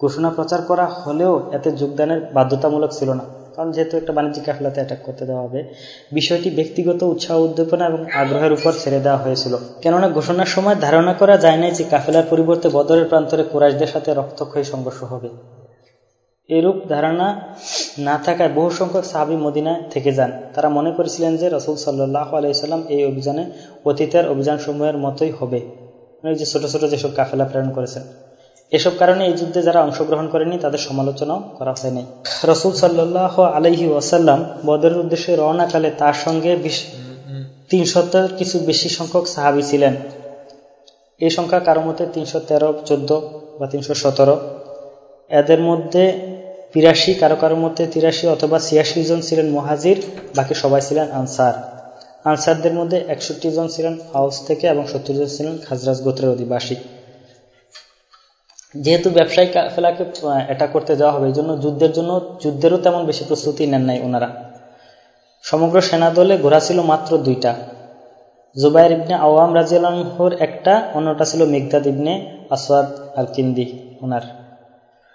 ঘোষণা প্রচার করা হলেও এতে যোগদানের বাধ্যতামূলক ছিল না। কারণ যেহেতু একটা বাণিজ্যিক কাফেলাতে অ্যাটাক করতে দেওয়া হবে, বিষয়টি ব্যক্তিগত উৎসাহ উদ্দীপনা এবং আগ্রহের উপর ছেড়ে দেওয়া হয়েছিল। কেননা ঘোষণার সময় ধারণা করা যায় নাই যে কাফেলার পরিবর্তে বদরের প্রান্তরে কুরাইশদের সাথে রক্তক্ষয়ী সংঘর্ষ হবে। এরূপ ধারণা না থাকায় বহু সংখ্যক সাহাবি মদিনায় থেকে যান। তারা মনে করেছিলেন যে রসুল সাল্লাহ আলাইসাল্লাম এই অভিযানে অতীতের অভিযানসমূহের মতোই হবে। যে ছোট ছোট যেসব কাফেলা প্রেরণ করেছেন। এসব কারণে এই যুদ্ধে যারা অংশগ্রহণ করেনি তাদের সমালোচনাও করা হয়নি। রসুল সাল্লাহ আলহি ওয়াসাল্লাম বদরের উদ্দেশ্যে রওনাকালে তার সঙ্গে তিন সত্তর কিছু বেশি সংখ্যক সাহাবি ছিলেন। এই সংখ্যা কারও মতে তিনশো তেরো চোদ্দ বা তিনশো সতেরো। এদের মধ্যে বিরাশি কারও কারও মধ্যে তিরাশি অথবা ছিয়াশি জন ছিলেন মহাজির বাকি সবাই ছিলেন আনসার। আনসারদের মধ্যে একষট্টি জন ছিলেন হাউস থেকে এবং সত্তর জন ছিলেন খাজরাজ গোত্রের অধিবাসী। যেহেতু ব্যবসায়িক কাফেলাকে এটা করতে যাওয়া হবে এই জন্য যুদ্ধের জন্য যুদ্ধেরও তেমন বেশি প্রস্তুতি নেন নাই ওনারা। সমগ্র সেনা দলে ঘোরা ছিল মাত্র দুইটা। জুবাইর ইবনে আওয়াম রাজিয়ালহর একটা অন্যটা ছিল মেঘদাদ ইবনে আসওয়াদ আল কিন্দি ওনার।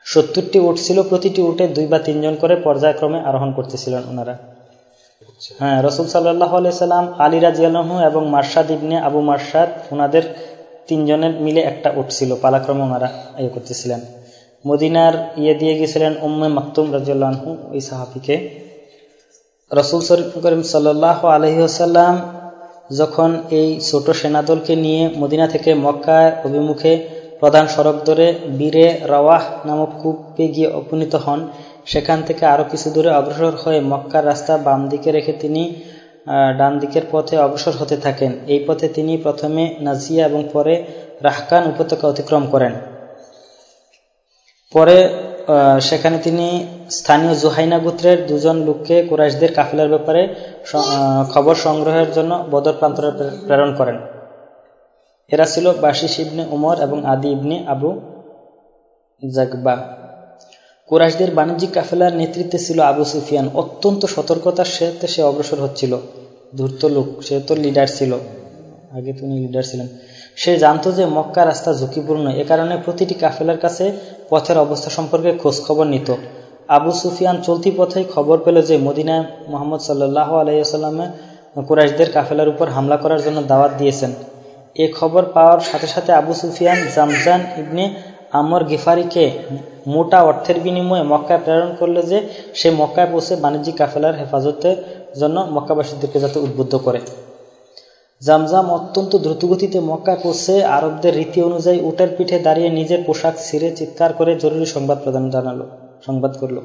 সত্তরটি উঠ ছিল প্রতিটি উঠে দুই বা তিনজন করে পর্যায়ক্রমে আরোহণ করতেছিলেন ওনারা। হ্যাঁ রসুল সাল্লাহ সাল্লাম আলী রাজিয়ালহু এবং মার্শাদ ইবনে আবু মার্শাদ ওনাদের তিনজনের মিলে একটা উঠ ছিল, পালাক্রমে ওনারা ইয়ে করতেছিলেন। মদিনার ইয়ে দিয়ে গেছিলেন উম্মে মাকতুম রাজিয়ালহু ওই সাহাফিকে রসুল শরীফ করিম সাল্লাহ আলহিহাসাল্লাম যখন এই ছোট সেনাদলকে নিয়ে মদিনা থেকে মক্কার অভিমুখে প্রধান সড়ক ধরে বীরে রওয়াহ নামক কূপে গিয়ে উপনীত হন, সেখান থেকে আরও কিছু দূরে অগ্রসর হয়ে মক্কার রাস্তা বাম দিকে রেখে তিনি ডান দিকের পথে অগ্রসর হতে থাকেন। এই পথে তিনি প্রথমে নাজিয়া এবং পরে রাহকান উপত্যকা অতিক্রম করেন। পরে সেখানে তিনি স্থানীয় জুহাইনা গোত্রের দুজন লোককে কুরাইশদের কাফিলার ব্যাপারে খবর সংগ্রহের জন্য বদর প্রান্তরে প্রেরণ করেন। এরা ছিল বাশিস ইবনে উমর এবং আদি ইবনে আবু জাগবা। কুরাইশদের বাণিজ্যিক কাফেলার নেতৃত্বে ছিল আবু সুফিয়ান। অত্যন্ত সতর্কতার সাথে সে অগ্রসর হচ্ছিল। ধূর্ত লোক, সে তো লিডার ছিল। আগে তিনি লিডার ছিলেন। সে জানতো যে মক্কা রাস্তা ঝুঁকিপূর্ণ। এ কারণে প্রতিটি কাফেলার কাছে পথের অবস্থা সম্পর্কে খোঁজ খবর নিত। আবু সুফিয়ান চলতি পথেই খবর পেল যে মদিনায় মোহাম্মদ সাল্লাহ আলাইসাল্লামে কুরাইশদের কাফেলার উপর হামলা করার জন্য দাওয়াত দিয়েছেন। এ খবর পাওয়ার সাথে সাথে আবু সুফিয়ান জামজান ইবনে আমর গিফারিকে মোটা অর্থের বিনিময়ে মক্কায় প্রেরণ করলে যে সে মক্কায় পৌঁছে বাণিজ্যিক কাফেলার হেফাজতের জন্য মক্কাবাসীদেরকে যাতে উদ্বুদ্ধ করে। জামজাম অত্যন্ত দ্রুতগতিতে মক্কায় পৌঁছে আরবদের রীতি অনুযায়ী উটের পিঠে দাঁড়িয়ে নিজের পোশাক ছিঁড়ে চিৎকার করে জরুরি সংবাদ প্রদান জানালো, সংবাদ করল।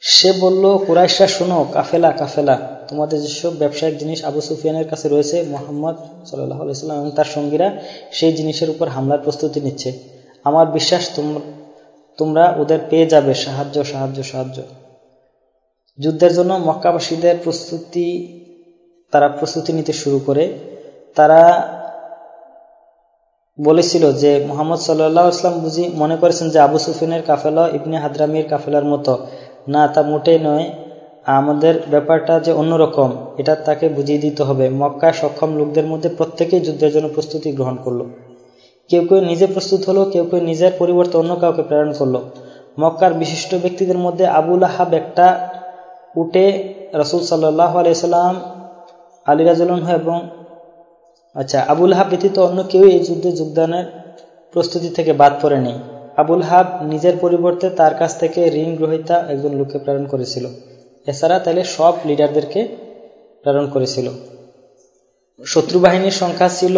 সে বলল কুরাইশা শোনো, কাফেলা কাফেলা, তোমাদের যেসব ব্যবসায়িক জিনিস আবু সুফিয়ানের কাছে রয়েছে, মোহাম্মদ সাল্লাহ সাল্লাম এবং তার সঙ্গীরা সেই জিনিসের উপর হামলার প্রস্তুতি নিচ্ছে। আমার বিশ্বাস তোমরা ওদের পেয়ে যাবে সাহায্য সাহায্য সাহায্য। যুদ্ধের জন্য মক্কাবাসীদের প্রস্তুতি, তারা প্রস্তুতি নিতে শুরু করে। তারা বলেছিল যে মোহাম্মদ সাল্লাহ আসলাম বুঝি মনে করেছেন যে আবু সুফিনের কাফেলা, ইবনে হাদরামির কাফেলার মতো। না, তা মোটেই নয়। আমাদের ব্যাপারটা যে অন্যরকম, এটা তাকে বুঝিয়ে দিতে হবে। মক্কায় সক্ষম লোকদের মধ্যে প্রত্যেকেই যুদ্ধের জন্য প্রস্তুতি গ্রহণ করল। কেউ কেউ নিজে প্রস্তুত হলো, কেউ কেউ নিজের পরিবর্তে অন্য কাউকে প্রেরণ করল। মক্কার বিশিষ্ট ব্যক্তিদের মধ্যে আবুল আহাব একটা উঠে রসুল সাল্লাহ আলাইসাল্লাম আলী এবং আচ্ছা আবুল হাব ব্যতীত অন্য কেউ এই যুদ্ধে যোগদানের প্রস্তুতি থেকে বাদ পড়েনি। আবুল হাব নিজের পরিবর্তে তার কাছ থেকে ঋণ গ্রহিতা একজন লোককে প্রেরণ করেছিল। এছাড়া তাহলে সব লিডারদেরকে প্রেরণ করেছিল। শত্রু বাহিনীর সংখ্যা ছিল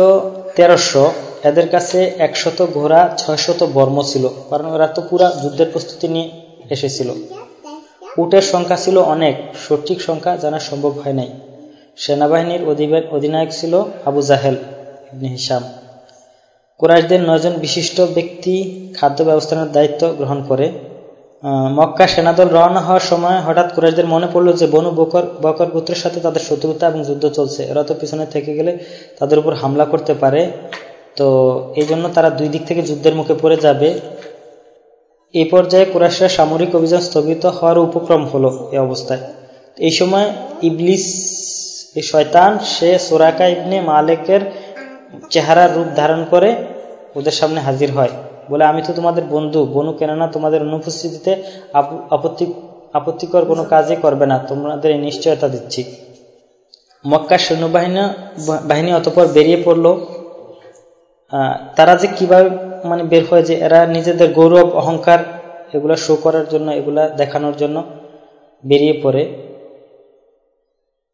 তেরোশো, এদের কাছে একশত ঘোড়া, ছয়শত বর্ম ছিল, কারণ ওরা তো পুরা যুদ্ধের প্রস্তুতি নিয়ে এসেছিল। উটের সংখ্যা ছিল অনেক, সঠিক সংখ্যা জানা সম্ভব হয় নাই। সেনাবাহিনীর অধিনায়ক ছিল আবু জাহেল হিসাম কুরাইশদের নয়জন বিশিষ্ট ব্যক্তি খাদ্য ব্যবস্থানের দায়িত্ব গ্রহণ করে। মক্কা সেনাদল রওনা হওয়ার সময় হঠাৎ কুরাইশদের মনে পড়ল যে বনু বকর বকর গোত্রের সাথে তাদের শত্রুতা এবং যুদ্ধ চলছে। এরা তো পিছনে থেকে গেলে তাদের উপর হামলা করতে পারে। তো এই জন্য তারা দুই দিক থেকে যুদ্ধের মুখে পড়ে যাবে। এই পর্যায়ে কুরাইশরা সামরিক অভিযান স্থগিত হওয়ার উপক্রম হলো এই অবস্থায়। এই সময় ইবলিস শয়তান, সে সোরাকা ইবনে মালেকের চেহারার রূপ ধারণ করে ওদের সামনে হাজির হয়। বলে, আমি তো তোমাদের বন্ধু। বনু কেননা তোমাদের অনুপস্থিতিতে আপত্তি, আপত্তিকর কোনো কাজই করবে না। তোমাদের এই নিশ্চয়তা দিচ্ছি। মক্কার সৈন্যবাহিনী, বাহিনী অতপর বেরিয়ে পড়ল। তারা যে কীভাবে মানে বের হয় যে এরা নিজেদের গৌরব, অহংকার এগুলা শো করার জন্য, এগুলা দেখানোর জন্য বেরিয়ে পড়ে।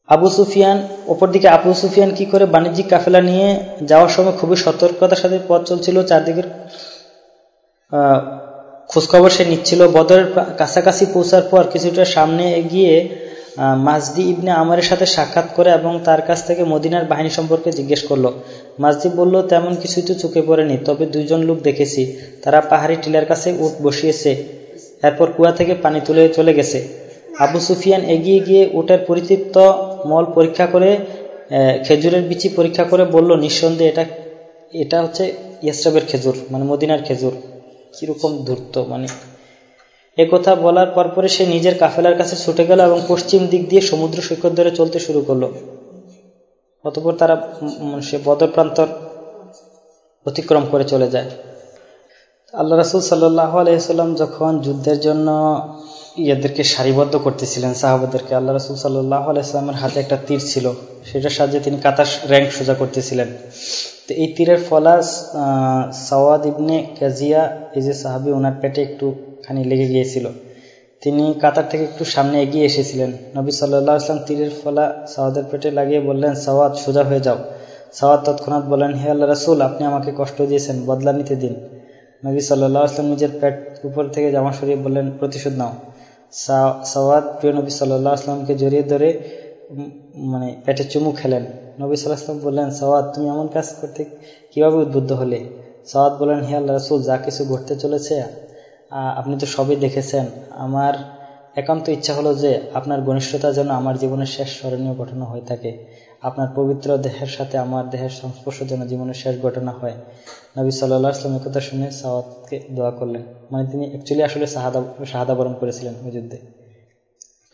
আবু সুফিয়ান ওপর দিকে আবু সুফিয়ান কি করে বাণিজ্যিক কাফেলা নিয়ে যাওয়ার সময় খুবই সতর্কতার সাথে পথ চলছিল। চারদিকের খোঁজখবর সে নিচ্ছিল। বদরের কাছাকাছি পৌঁছার পর কিছুটা সামনে এগিয়ে মাসদি ইবনে আমারের সাথে সাক্ষাৎ করে এবং তার কাছ থেকে মদিনার বাহিনী সম্পর্কে জিজ্ঞেস করল। মাসজিদ বলল, তেমন কিছুই তো চোখে পড়েনি, তবে দুইজন লোক দেখেছি। তারা পাহাড়ি টিলার কাছে উঠ বসিয়েছে। এরপর কুয়া থেকে পানি তুলে চলে গেছে। আবু সুফিয়ান এগিয়ে গিয়ে উটের পরিতৃপ্ত মল পরীক্ষা করে খেজুরের বিচি পরীক্ষা করে বলল, নিঃসন্দেহে এটা এটা হচ্ছে ইয়াসরাবের খেজুর মানে মদিনার খেজুর। কীরকম ধূর্ত মানে কথা বলার পরপরে সে নিজের কাফেলার কাছে ছুটে গেল এবং পশ্চিম দিক দিয়ে সমুদ্র সৈকত ধরে চলতে শুরু করল। অতপর তারা সে বদর প্রান্তর অতিক্রম করে চলে যায়। আল্লাহ রাসুল সাল্লাহ আলহিসাল্লাম যখন যুদ্ধের জন্য ইয়েদেরকে সারিবদ্ধ করতেছিলেন, সাহাবাদেরকে, আল্লাহ রসুল সাল্লাহ আলাইসলামের হাতে একটা তীর ছিল। সেটার সাহায্যে তিনি কাতার র্যাঙ্ক সোজা করতেছিলেন। তো এই তীরের ফলা সওয়াদ ইবনে কাজিয়া, এই যে সাহাবি ওনার পেটে একটু খানি লেগে গিয়েছিল। তিনি কাতার থেকে একটু সামনে এগিয়ে এসেছিলেন। নবী সাল্লাহ আসলাম তীরের ফলা সাওয়াদের পেটে লাগিয়ে বললেন, সওয়াদ, সোজা হয়ে যাও। সওয়াদ তৎক্ষণাৎ বললেন, হে আল্লাহ রাসুল, আপনি আমাকে কষ্ট দিয়েছেন, বদলা নিতে দিন। নবী সাল্লাহ আসলাম নিজের পেট উপর থেকে জামা সরিয়ে বললেন, প্রতিশোধ নাও। সওয়াদ প্রিয় নবী সাল্লাহ আসলামকে জড়িয়ে ধরে মানে পেটে চুমু খেলেন। নবী সাল্লাহ আসলাম বললেন, সওয়াদ, তুমি এমন কাজ করতে কীভাবে উদ্বুদ্ধ হলে? সওয়াদ বললেন, হে আল্লাহ রসুল, যা কিছু ঘটতে চলেছে আপনি তো সবই দেখেছেন। আমার একান্ত ইচ্ছা হলো যে আপনার ঘনিষ্ঠতা যেন আমার জীবনের শেষ স্মরণীয় ঘটনা হয়ে থাকে। আপনার পবিত্র দেহের সাথে আমার দেহের সংস্পর্শ যেন জীবনের শেষ ঘটনা হয়। নবী সাল্লাহ আসলাম একথা শুনে সাওয়াদকে দোয়া করলেন। মানে তিনি অ্যাকচুয়ালি আসলে শাহাদা শাহাদা বরণ করেছিলেন ওই যুদ্ধে।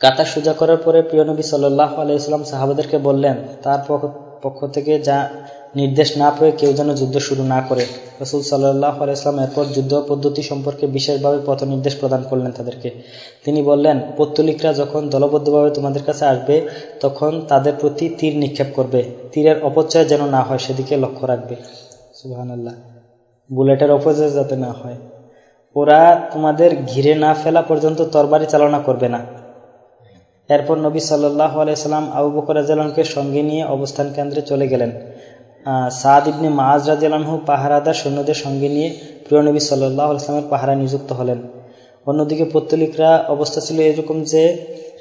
কাতার সোজা করার পরে প্রিয় নবী সাল্লাহ আলাইসাল্লাম সাহাবাদেরকে বললেন, তার পক্ষ থেকে যা নির্দেশ না পেয়ে কেউ যেন যুদ্ধ শুরু না করে। রসুল সাল্লাহ আলাইসলাম এরপর যুদ্ধ পদ্ধতি সম্পর্কে বিশেষভাবে পথ নির্দেশ প্রদান করলেন তাদেরকে। তিনি বললেন, পত্তলিকরা যখন দলবদ্ধভাবে তোমাদের কাছে আসবে, তখন তাদের প্রতি তীর নিক্ষেপ করবে। তীরের অপচয় যেন না হয়, সেদিকে লক্ষ্য রাখবে। সুবাহান বুলেটের অপচয় যাতে না হয়। ওরা তোমাদের ঘিরে না ফেলা পর্যন্ত তরবারি চালনা করবে না। এরপর নবী সাল্লাহ আলাইসাল্লাম আবু বকর রাজালামকে সঙ্গে নিয়ে অবস্থান কেন্দ্রে চলে গেলেন। সাদ ইবনে মাজ রাজিয়ালহু পাহারাদার সৈন্যদের সঙ্গে নিয়ে প্রিয় নবী সাল্লাহ আলাইসলামের পাহারা নিযুক্ত হলেন। অন্যদিকে পত্তলিকরা অবস্থা ছিল এরকম যে,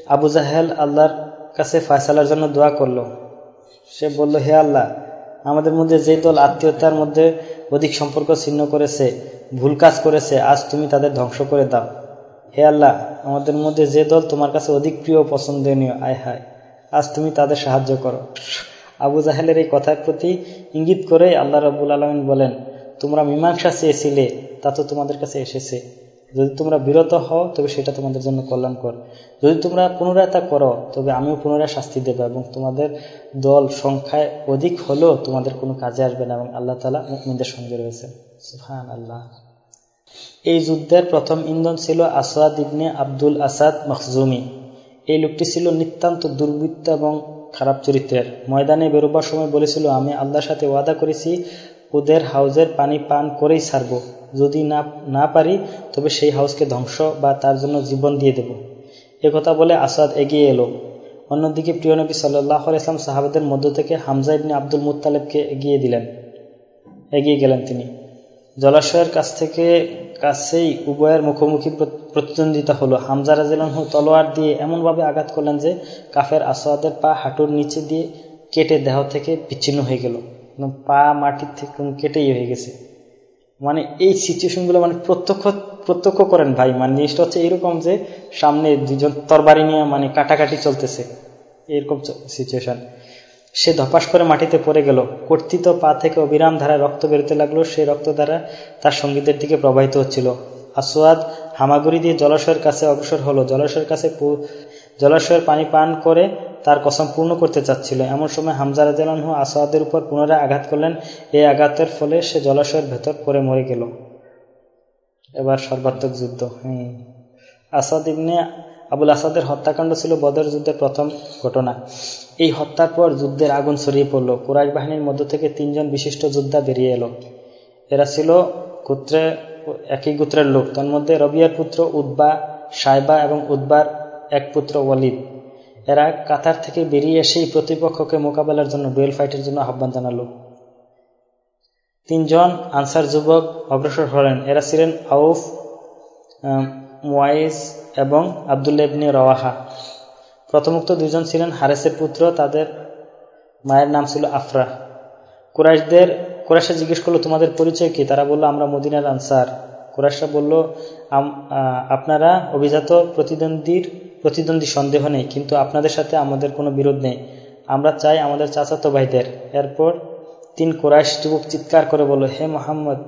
আবু জাহেল আল্লাহর কাছে ফয়সালার জন্য দোয়া করল। সে বলল, হে আল্লাহ, আমাদের মধ্যে যে দল আত্মীয়তার মধ্যে অধিক সম্পর্ক ছিন্ন করেছে, ভুল কাজ করেছে, আজ তুমি তাদের ধ্বংস করে দাও। হে আল্লাহ, আমাদের মধ্যে যে দল তোমার কাছে অধিক প্রিয় পছন্দনীয়, আয় হায়, আজ তুমি তাদের সাহায্য করো। আবু জাহেলের এই কথার প্রতি ইঙ্গিত করে আল্লাহ রবুল আলমিন বলেন, তোমরা মীমাংসা চেয়েছিলে, তা তো তোমাদের কাছে এসেছে। যদি তোমরা বিরত হও, তবে সেটা তোমাদের জন্য কল্যাণকর। যদি তোমরা পুনরায় তা করো, তবে আমিও পুনরায় শাস্তি দেব এবং তোমাদের দল সংখ্যায় অধিক হলেও তোমাদের কোনো কাজে আসবে না এবং আল্লাহ তালা মুকমিনদের সঙ্গে রয়েছে সুহান আল্লাহ এই যুদ্ধের প্রথম ইন্ধন ছিল আসাদ ইবনে আব্দুল আসাদ মখজুমি। এই লোকটি ছিল নিতান্ত দুর্বৃত্ত এবং খারাপ চরিত্রের। ময়দানে বেরোবার সময় বলেছিল, আমি আল্লাহর সাথে ওয়াদা করেছি, ওদের হাউজের পানি পান করেই ছাড়ব। যদি না না পারি, তবে সেই হাউসকে ধ্বংস বা তার জন্য জীবন দিয়ে দেব। কথা বলে আসাদ এগিয়ে এলো। অন্যদিকে প্রিয় নবী সাল্লাহ ইসলাম সাহাবাদের মধ্য থেকে হামজা ইবনে আব্দুল মুতালেবকে এগিয়ে দিলেন। এগিয়ে গেলেন তিনি। জলাশয়ের কাছ থেকে কাছেই উভয়ের মুখোমুখি প্রতিদ্বন্দ্বিতা হলো। হামজা রাজিলানহু তলোয়ার দিয়ে এমনভাবে আঘাত করলেন যে, কাফের আসাদের পা হাঁটুর নিচে দিয়ে কেটে দেহ থেকে বিচ্ছিন্ন হয়ে গেল। পা মাটির থেকে কেটেই হয়ে গেছে। মানে এই সিচুয়েশনগুলো মানে প্রত্যক্ষ প্রত্যক্ষ করেন ভাই। মানে জিনিসটা হচ্ছে এরকম যে, সামনে দুজন তরবারি নিয়ে মানে কাটাকাটি চলতেছে। এরকম সিচুয়েশন সে ধপাস করে মাটিতে পড়ে গেল। কর্তৃত পা থেকে অবিরাম ধারায় রক্ত বেরোতে লাগল। সেই রক্ত দ্বারা তার সঙ্গীতের দিকে প্রবাহিত হচ্ছিল। আসোয়াদ হামাগুড়ি দিয়ে জলাশয়ের কাছে অগ্রসর হলো। জলাশয়ের কাছে জলাশয়ের পানি পান করে তার কসম পূর্ণ করতে চাচ্ছিল। এমন সময় হামজা রাজু আসোয়াদের উপর পুনরায় আঘাত করলেন। এই আঘাতের ফলে সে জলাশয়ের ভেতর পরে মরে গেল। এবার সর্বাত্মক যুদ্ধ। হম। আসাদ ইবনে আবুল আসাদের হত্যাকাণ্ড ছিল বদর যুদ্ধের প্রথম ঘটনা। এই হত্যার পর যুদ্ধের আগুন ছড়িয়ে পড়ল। কুরাইশ বাহিনীর মধ্য থেকে তিনজন বিশিষ্ট যোদ্ধা বেরিয়ে এলো। এরা ছিল গোত্রে, একই গোত্রের লোক। তার মধ্যে রবিয়ার পুত্র উদ্বা সাইবা এবং উদ্বার এক পুত্র ওয়ালিদ। এরা কাতার থেকে বেরিয়ে এসেই প্রতিপক্ষকে মোকাবেলার জন্য ডুয়েল ফাইটের জন্য আহ্বান জানালো। তিনজন আনসার যুবক অগ্রসর হলেন। এরা ছিলেন আউফ মুয়াইজ এবং আবদুল্লেবনে রওয়াহা। প্রথমোক্ত দুজন ছিলেন হারেসের পুত্র, তাদের মায়ের নাম ছিল আফরা কুরাইশদের কুরাইশা জিজ্ঞেস করল, তোমাদের পরিচয় কি? তারা বলল, আমরা মদিনার আনসার। কুরাইশরা বলল আপনারা অভিজাত প্রতিদ্বন্দ্বীর প্রতিদ্বন্দ্বী সন্দেহ নেই, কিন্তু আপনাদের সাথে আমাদের কোনো বিরোধ নেই। আমরা চাই আমাদের চাচাতো ভাইদের। এরপর তিন কোরআশ যুবক চিৎকার করে বলল, হে মোহাম্মদ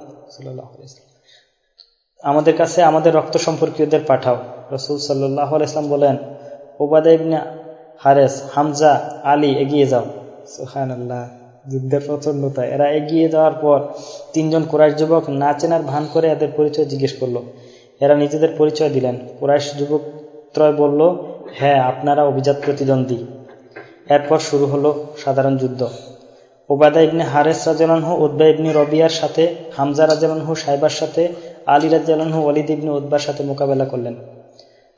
আমাদের কাছে আমাদের রক্ত সম্পর্কীয়দের পাঠাও। রসুল সাল্লাহ ইসলাম বলেন ওবাদা ইবনে হারেস, হামজা, আলী, এগিয়ে যাও। সুহান আল্লাহ যুদ্ধের প্রচন্ডতা এরা এগিয়ে যাওয়ার পর তিনজন কোরআশ যুবক না চেনার ভান করে এদের পরিচয় জিজ্ঞেস করল। এরা নিজেদের পরিচয় দিলেন। কোরআশ যুবক ত্রয় বলল হ্যাঁ আপনারা অভিজাত প্রতিদ্বন্দ্বী। এরপর শুরু হলো সাধারণ যুদ্ধ। ওবাদা ইবনে হারেস রাজালানহু উদ্বা ইবনি রবিয়ার সাথে, হামজা রাজালানহু সাইবার সাথে, আলী রাজালানহু অলিদ ইবনি উদ্বার সাথে মোকাবেলা করলেন।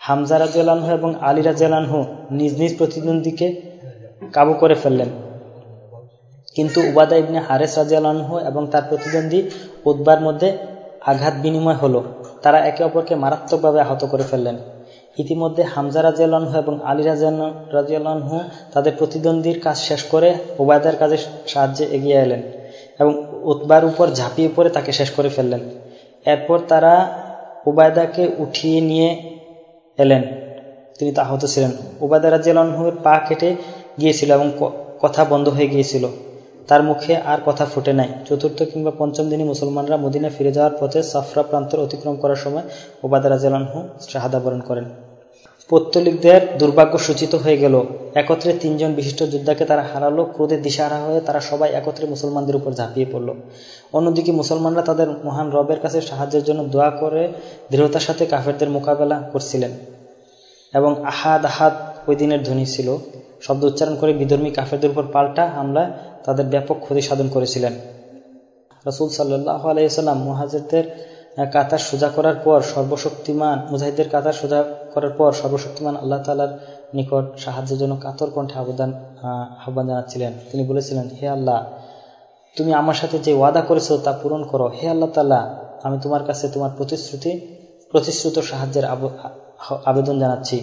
হামজা রাজিয়ালানহু এবং আলী রাজিয়ালানহু নিজ নিজ প্রতিদ্বন্দ্বীকে কাবু করে ফেললেন। কিন্তু উবাদা ইবনে হারেস রাজিয়ালানহু এবং তার প্রতিদ্বন্দ্বী উদ্বার মধ্যে আঘাত বিনিময় হলো। তারা একে অপরকে মারাত্মকভাবে আহত করে ফেললেন। ইতিমধ্যে হামজা রাজিয়ালহু এবং আলী রাজিয়ালহু তাদের প্রতিদ্বন্দ্বীর কাজ শেষ করে উবায়দার কাজে সাহায্যে এগিয়ে এলেন এবং উৎবার উপর ঝাঁপিয়ে পড়ে তাকে শেষ করে ফেললেন। এরপর তারা উবায়দাকে উঠিয়ে নিয়ে এলেন। তিনি তা আহত ছিলেন। উবায়দা রাজিয়ালহুর পা কেটে গিয়েছিল এবং কথা বন্ধ হয়ে গিয়েছিল। তার মুখে আর কথা ফুটে নাই। চতুর্থ কিংবা পঞ্চম দিনই মুসলমানরা মদিনা ফিরে যাওয়ার পথে সাফরা প্রান্তর অতিক্রম করার সময় ওবাদা রাজিয়ালহু শাহাদা বরণ করেন। পত্তলিকদের দুর্ভাগ্য সূচিত হয়ে গেল। একত্রে তিনজন বিশিষ্ট যোদ্ধাকে তারা হারালো। ক্রোধে দিশাহারা হয়ে তারা সবাই একত্রে মুসলমানদের উপর ঝাঁপিয়ে পড়ল। অন্যদিকে মুসলমানরা তাদের মহান রবের কাছে সাহায্যের জন্য দোয়া করে দৃঢ়তার সাথে কাফেরদের মোকাবেলা করছিলেন। এবং আহাদ আহাদ ওই দিনের ধ্বনি ছিল। শব্দ উচ্চারণ করে বিধর্মী কাফেরদের উপর পাল্টা হামলা তাদের ব্যাপক ক্ষতি সাধন করেছিলেন। রসুল সাল্লাহ আলাইসাল্লাম মহাজেরদের কাতার সোজা করার পর, সর্বশক্তিমান মুজাহিদের কাতার সোজা করার পর সর্বশক্তিমান আল্লাহ তালার নিকট সাহায্যের জন্য কাতর কণ্ঠে আবেদন আহ্বান জানাচ্ছিলেন। তিনি বলেছিলেন, হে আল্লাহ তুমি আমার সাথে যে ওয়াদা করেছ তা পূরণ করো। হে আল্লাহ তাল্লাহ আমি তোমার কাছে তোমার প্রতিশ্রুতি, প্রতিশ্রুত সাহায্যের আবেদন জানাচ্ছি।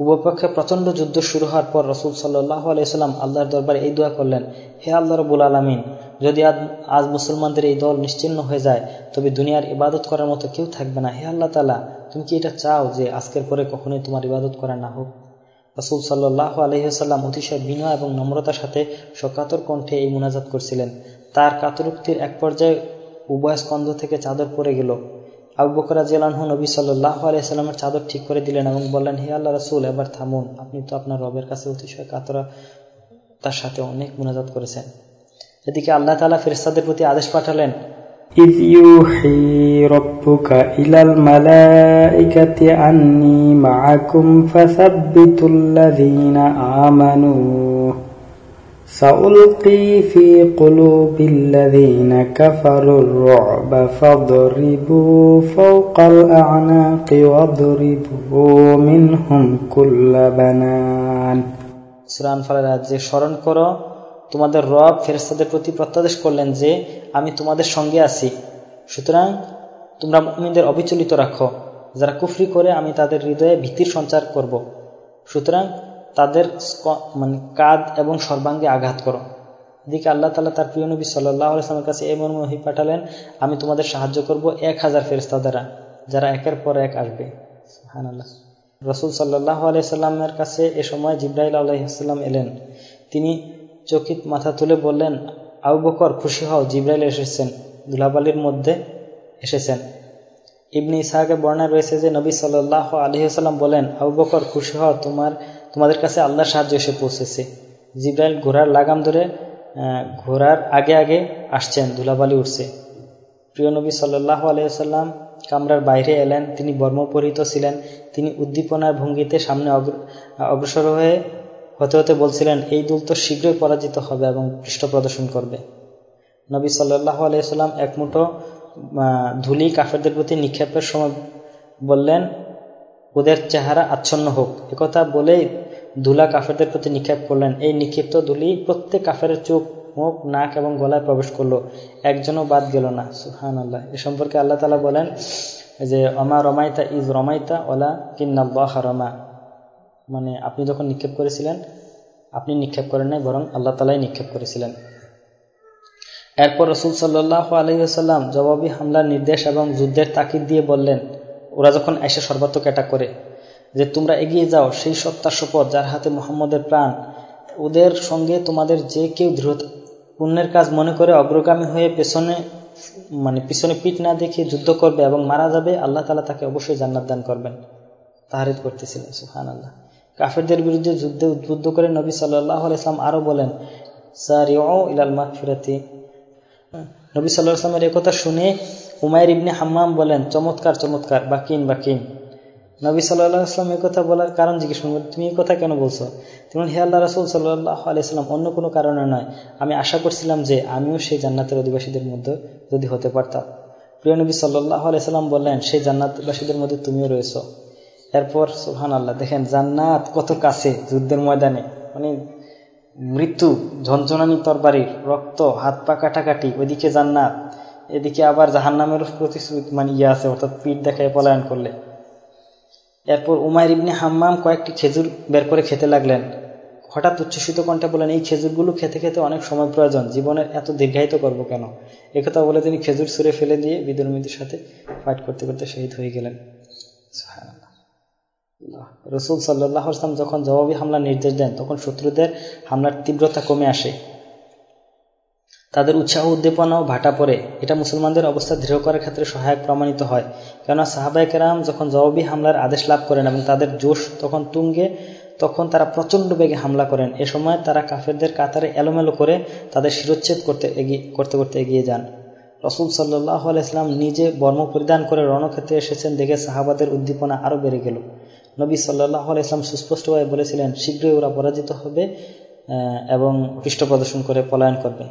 উভয়পক্ষে প্রচণ্ড যুদ্ধ শুরু হওয়ার পর রসুল সাল্লাহ আলাইসাল্লাম আল্লাহর দরবারে এই দোয়া করলেন, হে আল্লাহ রবুল আলমিন, যদি আজ আজ মুসলমানদের এই দল নিশ্চিন্ন হয়ে যায়, তবে দুনিয়ার ইবাদত করার মতো কেউ থাকবে না। হে আল্লাহ তালা তুমি কি এটা চাও যে আজকের পরে কখনোই তোমার ইবাদত করা না হোক? রসুল সাল্লাহ আলহিহাল্লাম অতিশয় বিনয় এবং নম্রতার সাথে সকাতর কণ্ঠে এই মোনাজাত করছিলেন। তার কাতরুক্তির এক পর্যায়ে উভয় স্কন্ধ থেকে চাদর পড়ে গেল। আবু বকরা জেলানহু নবী সাল্লাহ আলাইসাল্লামের চাদর ঠিক করে দিলেন এবং বললেন, হে আল্লাহ রসুল, এবার থামুন। আপনি তো আপনার রবের কাছে অতিশয় কাতরা তার সাথে অনেক মোনাজাত করেছেন। এদিকে আল্লাহ তালা ফেরেস্তাদের প্রতি আদেশ পাঠালেন إذ يوحي ربك إلى الملائكة أني معكم فثبتوا الذين آمنوا سألقي في قلوب الذين كفروا الرعب فاضربوا فوق الأعناق واضربوا منهم كل بنان সুরান ফালের যে স্মরণ করো তোমাদের রব ফেরেস্তাদের প্রতি প্রত্যাদেশ করলেন যে আমি তোমাদের সঙ্গে আছি। সুতরাং তোমরা মুমিনদের অবিচলিত রাখো। যারা কুফরি করে, আমি তাদের হৃদয়ে ভীতির সঞ্চার করব। সুতরাং তাদের মানে কাদ এবং সর্বাঙ্গে আঘাত করো। এদিকে আল্লাহ তালা তার প্রিয় নবী সাল্লাহামের কাছে এমন মহি পাঠালেন, আমি তোমাদের সাহায্য করব এক হাজার ফেরিস্তা দ্বারা যারা একের পর এক আসবে। হান আল্লাহ রসুল সাল্লাহ আলাইসাল্লামের কাছে এ সময় জিব্রাহিল আলাইসাল্লাম এলেন। তিনি চকিত মাথা তুলে বললেন আবু বকর খুশি হও, জিব্রাইল এসেছেন দুলাবালির মধ্যে এসেছেন। ইবনি ইসাহাকে বর্ণায় রয়েছে যে, নবী সাল্লাহ আলহিহাল্লাম বলেন, আবু বকর খুশি হও, তোমার, তোমাদের কাছে আল্লাহর সাহায্য এসে পৌঁছেছে। জিব্রাইল ঘোড়ার লাগাম ধরে ঘোড়ার আগে আগে আসছেন, ধুলাবালি উঠছে। প্রিয় নবী সাল্লাহ আলহিহাল্লাম কামরার বাইরে এলেন, তিনি বর্মপরিহিত ছিলেন, তিনি উদ্দীপনার ভঙ্গিতে সামনে অগ্রসর হয়ে হতে হতে বলছিলেন, এই দুল তো শীঘ্রই পরাজিত হবে এবং পৃষ্ঠ প্রদর্শন করবে। নবী সাল্লাহ আলাইসাল্লাম এক মুঠো ধুলি কাফেরদের প্রতি নিক্ষেপের সময় বললেন, ওদের চেহারা আচ্ছন্ন হোক। একথা বলেই ধুলা কাফেরদের প্রতি নিক্ষেপ করলেন। এই নিক্ষিপ্ত ধুলি প্রত্যেক কাফের চোখ, মুখ, নাক এবং গলায় প্রবেশ করল। একজনও বাদ গেল না। সুহান আল্লাহ এ সম্পর্কে আল্লাহ তালা বলেন যে অমা রমাইতা ইজ রমাইতা ওলা কিন্নাল্লাহ রমা। মানে আপনি যখন নিক্ষেপ করেছিলেন, আপনি নিক্ষেপ করেন নাই, বরং আল্লাহ তালাই নিক্ষেপ করেছিলেন। এরপর রসুল সাল্লাহ আলহিহাল্লাম জবাবি হামলার নির্দেশ এবং যুদ্ধের তাকিদ দিয়ে বললেন, ওরা যখন এসে সর্বাত্মক অ্যাটাক করে, যে তোমরা এগিয়ে যাও, সেই সত্তার শপথ যার হাতে মোহাম্মদের প্রাণ, ওদের সঙ্গে তোমাদের যে কেউ দৃঢ়তা পুণ্যের কাজ মনে করে অগ্রগামী হয়ে পেছনে মানে পিছনে পিঠ না দেখিয়ে যুদ্ধ করবে এবং মারা যাবে, আল্লাহ তালা তাকে অবশ্যই জান্নাত দান করবেন। তাহারিদ করতেছিলেন সুহান আল্লাহ কাফেরদের বিরুদ্ধে যুদ্ধে উদ্বুদ্ধ করে নবী সাল্লাহ ইসলাম আরও বলেন স্যার ইলাল মাহফিরাতি নবী সাল্লাহ আসলামের একথা শুনে উমায়ের ইবনে হাম্মাম বলেন, চমৎকার চমৎকার, বাকিন বাকিন। নবী সাল্লাহ আসলাম এই কথা বলার কারণ জিজ্ঞেস করবেন তুমি এই কথা কেন বলছো? তুমি হে আল্লাহ রসুল সাল্লাহ আলাইসাল্লাম অন্য কোনো কারণে নয়। আমি আশা করছিলাম যে আমিও সেই জান্নাতের অধিবাসীদের মধ্যে যদি হতে পারতাম। প্রিয় নবী সাল্লাহ আলাইসাল্লাম বললেন সেই জান্নাতবাসীদের মধ্যে তুমিও রয়েছ। এরপর সুহান আল্লাহ দেখেন জান্নাত কত কাছে যুদ্ধের ময়দানে। মানে মৃত্যু ঝঞ্ঝনানি তরবারির রক্ত, হাত পা কাটাকাটি, ওইদিকে জান্নাত, এদিকে আবার জাহান্নামের প্রতিশ্রুতি মানে ইয়ে আছে, অর্থাৎ পিঠ দেখায় পলায়ন করলে। এরপর উমায়ের ইবনে হাম্মাম কয়েকটি খেজুর বের করে খেতে লাগলেন। হঠাৎ উচ্ছ্বসিত কণ্ঠে বলেন এই খেজুরগুলো খেতে খেতে অনেক সময় প্রয়োজন, জীবনের এত দীর্ঘায়িত করব কেন? একথা বলে তিনি খেজুর সুরে ফেলে দিয়ে বিদর্মীদের সাথে ফাইট করতে করতে শহীদ হয়ে গেলেন। রসুল সাল্লাহ আসলাম যখন জবাবি হামলার নির্দেশ দেন, তখন শত্রুদের হামলার তীব্রতা কমে আসে। তাদের উৎসাহ উদ্দীপনাও ভাটা পড়ে। এটা মুসলমানদের অবস্থা দৃঢ় করার ক্ষেত্রে সহায়ক প্রমাণিত হয়। কেননা সাহাবাই কেরাম যখন জবাবি হামলার আদেশ লাভ করেন এবং তাদের জোশ তখন তুঙ্গে, তখন তারা প্রচণ্ড বেগে হামলা করেন। এ সময় তারা কাফেরদের কাতারে এলোমেলো করে তাদের শিরোচ্ছেদ করতে এগিয়ে, করতে করতে এগিয়ে যান। রসুল সাল্লাহ আলাইসলাম নিজে বর্ম পরিধান করে রণক্ষেত্রে এসেছেন, দেখে সাহাবাদের উদ্দীপনা আরও বেড়ে গেল। নবী সাল্লাহ আলাইসলাম সুস্পষ্টভাবে বলেছিলেন, শীঘ্রই ওরা পরাজিত হবে এবং পৃষ্ঠ প্রদর্শন করে পলায়ন করবে।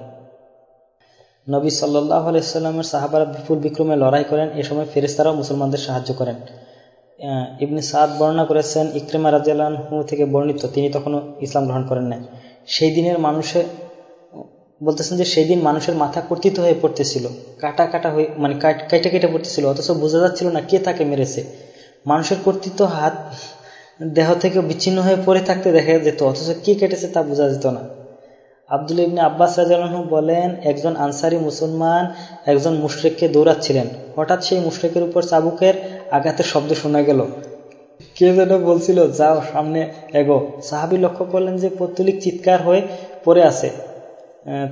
নবী সাল্লাহ আলাইস্লামের সাহাবারা বিপুল বিক্রমে লড়াই করেন, এ সময় ফেরিস্তারাও মুসলমানদের সাহায্য করেন। ইবনি সাদ বর্ণনা করেছেন, ইক্রেমা রাজিয়ালহু থেকে বর্ণিত, তিনি তখনও ইসলাম গ্রহণ করেন নাই। সেই দিনের মানুষের বলতেছেন যে সেই দিন মানুষের মাথা কর্তিত হয়ে পড়তেছিল, কাটা কাটা হয়ে মানে কাইটা কেটে পড়তেছিল, অথচ বোঝা যাচ্ছিল না কে তাকে মেরেছে। মানুষের কর্তৃত্ব হাত দেহ থেকে বিচ্ছিন্ন হয়ে পড়ে থাকতে দেখা যেত, অথচ কে কেটেছে তা বোঝা যেত না। আব্দুল ইবনে আব্বাস রাজানহু বলেন, একজন আনসারি মুসলমান একজন মুশরেককে দৌড়াচ্ছিলেন। হঠাৎ সেই মুশরেকের উপর চাবুকের আঘাতের শব্দ শোনা গেল। কে যেন বলছিল, যাও সামনে এগো। সাহাবি লক্ষ্য করলেন যে পত্তলিক চিৎকার হয়ে পড়ে আছে।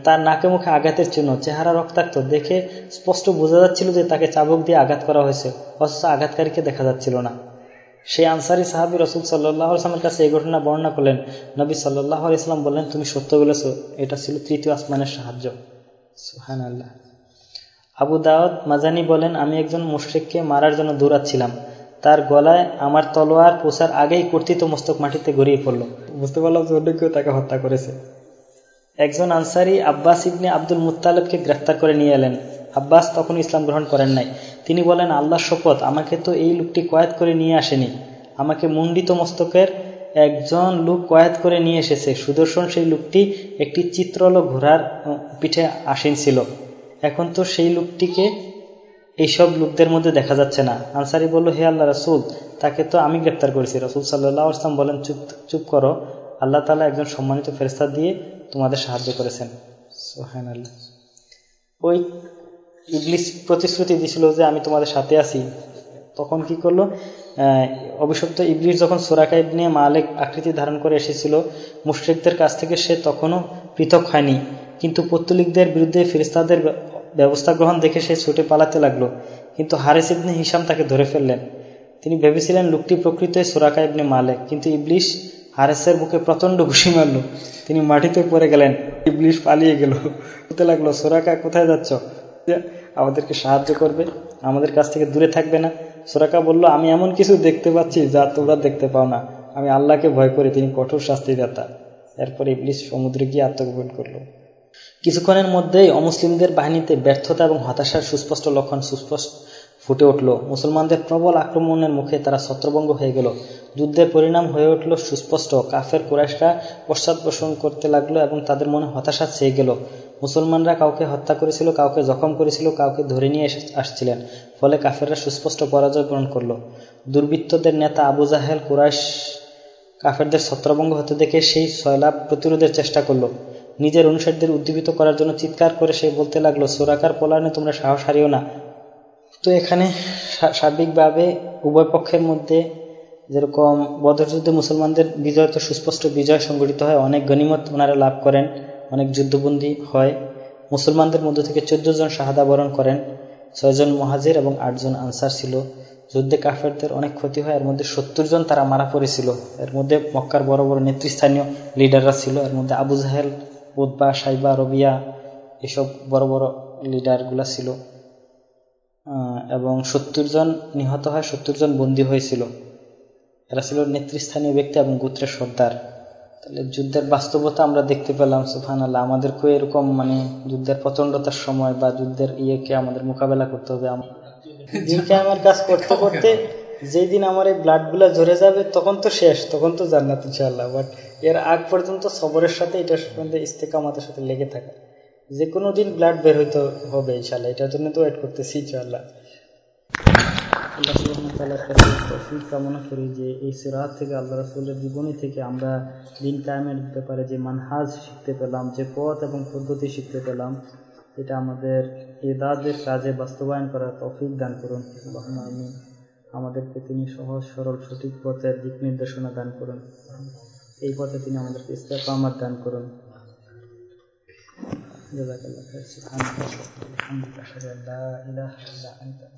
তার নাকে মুখে আঘাতের চিহ্ন, চেহারা রক্তাক্ত। দেখে স্পষ্ট বোঝা যাচ্ছিল যে তাকে চাবুক দিয়ে আঘাত করা হয়েছে। অথচ আঘাতকারীকে দেখা যাচ্ছিল না। সেই আনসারি সাহাবি রসুল সাল্লাহ আসলামের কাছে এই ঘটনা বর্ণনা করলেন। নবী সাল্লাহ ইসলাম বললেন, তুমি সত্য বলেছ, এটা ছিল তৃতীয় আসমানের সাহায্য। সুহান আল্লাহ আবু দাওয়াদ মাজানি বলেন, আমি একজন মুশ্রিককে মারার জন্য দৌড়াচ্ছিলাম। তার গলায় আমার তলোয়ার পোষার আগেই কর্তৃত মস্তক মাটিতে গড়িয়ে পড়ল। বুঝতে পারলাম যে অন্য কেউ তাকে হত্যা করেছে। একজন আনসারি আব্বাস ইবনে আব্দুল মুতালেবকে গ্রেফতার করে নিয়ে এলেন। আব্বাস তখন ইসলাম গ্রহণ করেন নাই। তিনি বলেন আল্লাহ শপথ, আমাকে তো এই লোকটি কয়েদ করে নিয়ে আসেনি। আমাকে মুন্ডিত মস্তকের একজন লোক কয়েদ করে নিয়ে এসেছে। সুদর্শন সেই লোকটি একটি চিত্রল ঘোড়ার পিঠে আসীন ছিল। এখন তো সেই লোকটিকে এইসব লোকদের মধ্যে দেখা যাচ্ছে না। আনসারি বলল, হে আল্লাহ রসুল, তাকে তো আমি গ্রেপ্তার করেছি। রসুল সাল্লাহ আসলাম বলেন, চুপ চুপ করো। আল্লাহ তালা একজন সম্মানিত ফেরস্তা দিয়ে তোমাদের সাহায্য করেছেন। সোহান ওই ইংলিশ প্রতিশ্রুতি দিছিল যে আমি তোমাদের সাথে আছি। তখন কি করল? অভিশপ্ত ইবলিশ যখন সোরাকা ইবনে মালেক আকৃতি ধারণ করে এসেছিল, মুশ্রিকদের কাছ থেকে সে তখনও পৃথক হয়নি। কিন্তু পত্তলিকদের বিরুদ্ধে ফিরিস্তাদের ব্যবস্থা গ্রহণ দেখে সে ছুটে পালাতে লাগল। কিন্তু হারেস ইবনে হিসাম তাকে ধরে ফেললেন। তিনি ভেবেছিলেন লোকটি প্রকৃতই সোরাকা ইবনে মালেক। কিন্তু ইবলিশ হারেসের বুকে প্রচণ্ড ঘুষি মারল। তিনি মাটিতে পড়ে গেলেন, ইবলিশ পালিয়ে গেল। হতে লাগল, সোরাকা, কোথায় যাচ্ছ? আমাদেরকে সাহায্য করবে, আমাদের কাছ থেকে দূরে থাকবে না। সোরাকা বলল, আমি এমন কিছু দেখতে পাচ্ছি যা তোমরা দেখতে পাও না। আমি আল্লাহকে ভয় করি, তিনি কঠোর শাস্তি দাতা এরপর ইবলিশ সমুদ্রে গিয়ে আত্মগোপন করল। কিছুক্ষণের মধ্যেই অমুসলিমদের বাহিনীতে ব্যর্থতা এবং হতাশার সুস্পষ্ট লক্ষণ সুস্পষ্ট ফুটে উঠল। মুসলমানদের প্রবল আক্রমণের মুখে তারা ছত্রভঙ্গ হয়ে গেল। যুদ্ধের পরিণাম হয়ে উঠল সুস্পষ্ট। কাফের কুরাইশরা পশ্চাৎপোষণ করতে লাগল এবং তাদের মনে হতাশা ছেয়ে গেল। মুসলমানরা কাউকে হত্যা করেছিল, কাউকে জখম করেছিল, কাউকে ধরে নিয়ে আসছিলেন। ফলে কাফেররা সুস্পষ্ট পরাজয় বরণ করল। দুর্বৃত্তদের নেতা আবু জাহেল কুরাইশ কাফেরদের ছত্রভঙ্গ হতে দেখে সেই সয়লাভ প্রতিরোধের চেষ্টা করল। নিজের অনুসারীদের উদ্দীপিত করার জন্য চিৎকার করে সে বলতে লাগল, সোরাকার পলায়নে তোমরা সাহস হারিও না। তো এখানে সার্বিকভাবে উভয় পক্ষের মধ্যে যেরকম বদরযুদ্ধে মুসলমানদের বিজয় তো সুস্পষ্ট বিজয় সংগঠিত হয়, অনেক গণিমত ওনারা লাভ করেন, অনেক যুদ্ধবন্দী হয়। মুসলমানদের মধ্য থেকে চোদ্দ জন শাহাদা বরণ করেন ছয়জন মহাজের এবং আটজন আনসার ছিল। যুদ্ধে কাফেরদের অনেক ক্ষতি হয়, এর মধ্যে সত্তর জন তারা মারা পড়েছিল। এর মধ্যে মক্কার বড় বড় নেতৃস্থানীয় লিডাররা ছিল, এর মধ্যে আবু জাহেল উদ্বা সাইবা, রবিয়া, এসব বড় বড় লিডারগুলা ছিল। এবং সত্তর জন নিহত হয়, সত্তর জন বন্দী হয়েছিল। এরা ছিল নেতৃস্থানীয় ব্যক্তি এবং গোত্রের সর্দার। তাহলে যুদ্ধের বাস্তবতা আমরা দেখতে পেলাম সুফান আল্লাহ আমাদেরকেও এরকম মানে যুদ্ধের প্রচন্ডতার সময় বা যুদ্ধের ইয়েকে আমাদের মোকাবেলা করতে হবে। আমার কাজ করতে করতে যেই দিন আমার এই ব্লাডগুলা ঝরে যাবে, তখন তো শেষ, তখন তো জান্নাত ইনশাল্লাহ বাট এর আগ পর্যন্ত সবরের সাথে এটার মধ্যে ইস্তেকামাতের সাথে লেগে থাকা। যে কোনো দিন ব্লাড বের হইতে হবে ইনশাল্লাহ এটার জন্য তো ওয়েট করতেছি ইনশাল্লাহ কামনা করি যে এই সিরাত থেকে আল্লাহ রসুলের জীবনী থেকে আমরা দিন কায়েমের ব্যাপারে যে মানহাজ শিখতে পেলাম, যে পথ এবং পদ্ধতি শিখতে পেলাম, এটা আমাদের এদাদের কাজে বাস্তবায়ন করার তফিক দান করুন। আমি আমাদেরকে তিনি সহজ, সরল, সঠিক পথের দিক নির্দেশনা দান করুন। এই পথে তিনি আমাদেরকে ইস্তেফামাত দান করুন। جزاك الله خير. سبحانك وبحمدك أشهد أن لا إله إلا أنت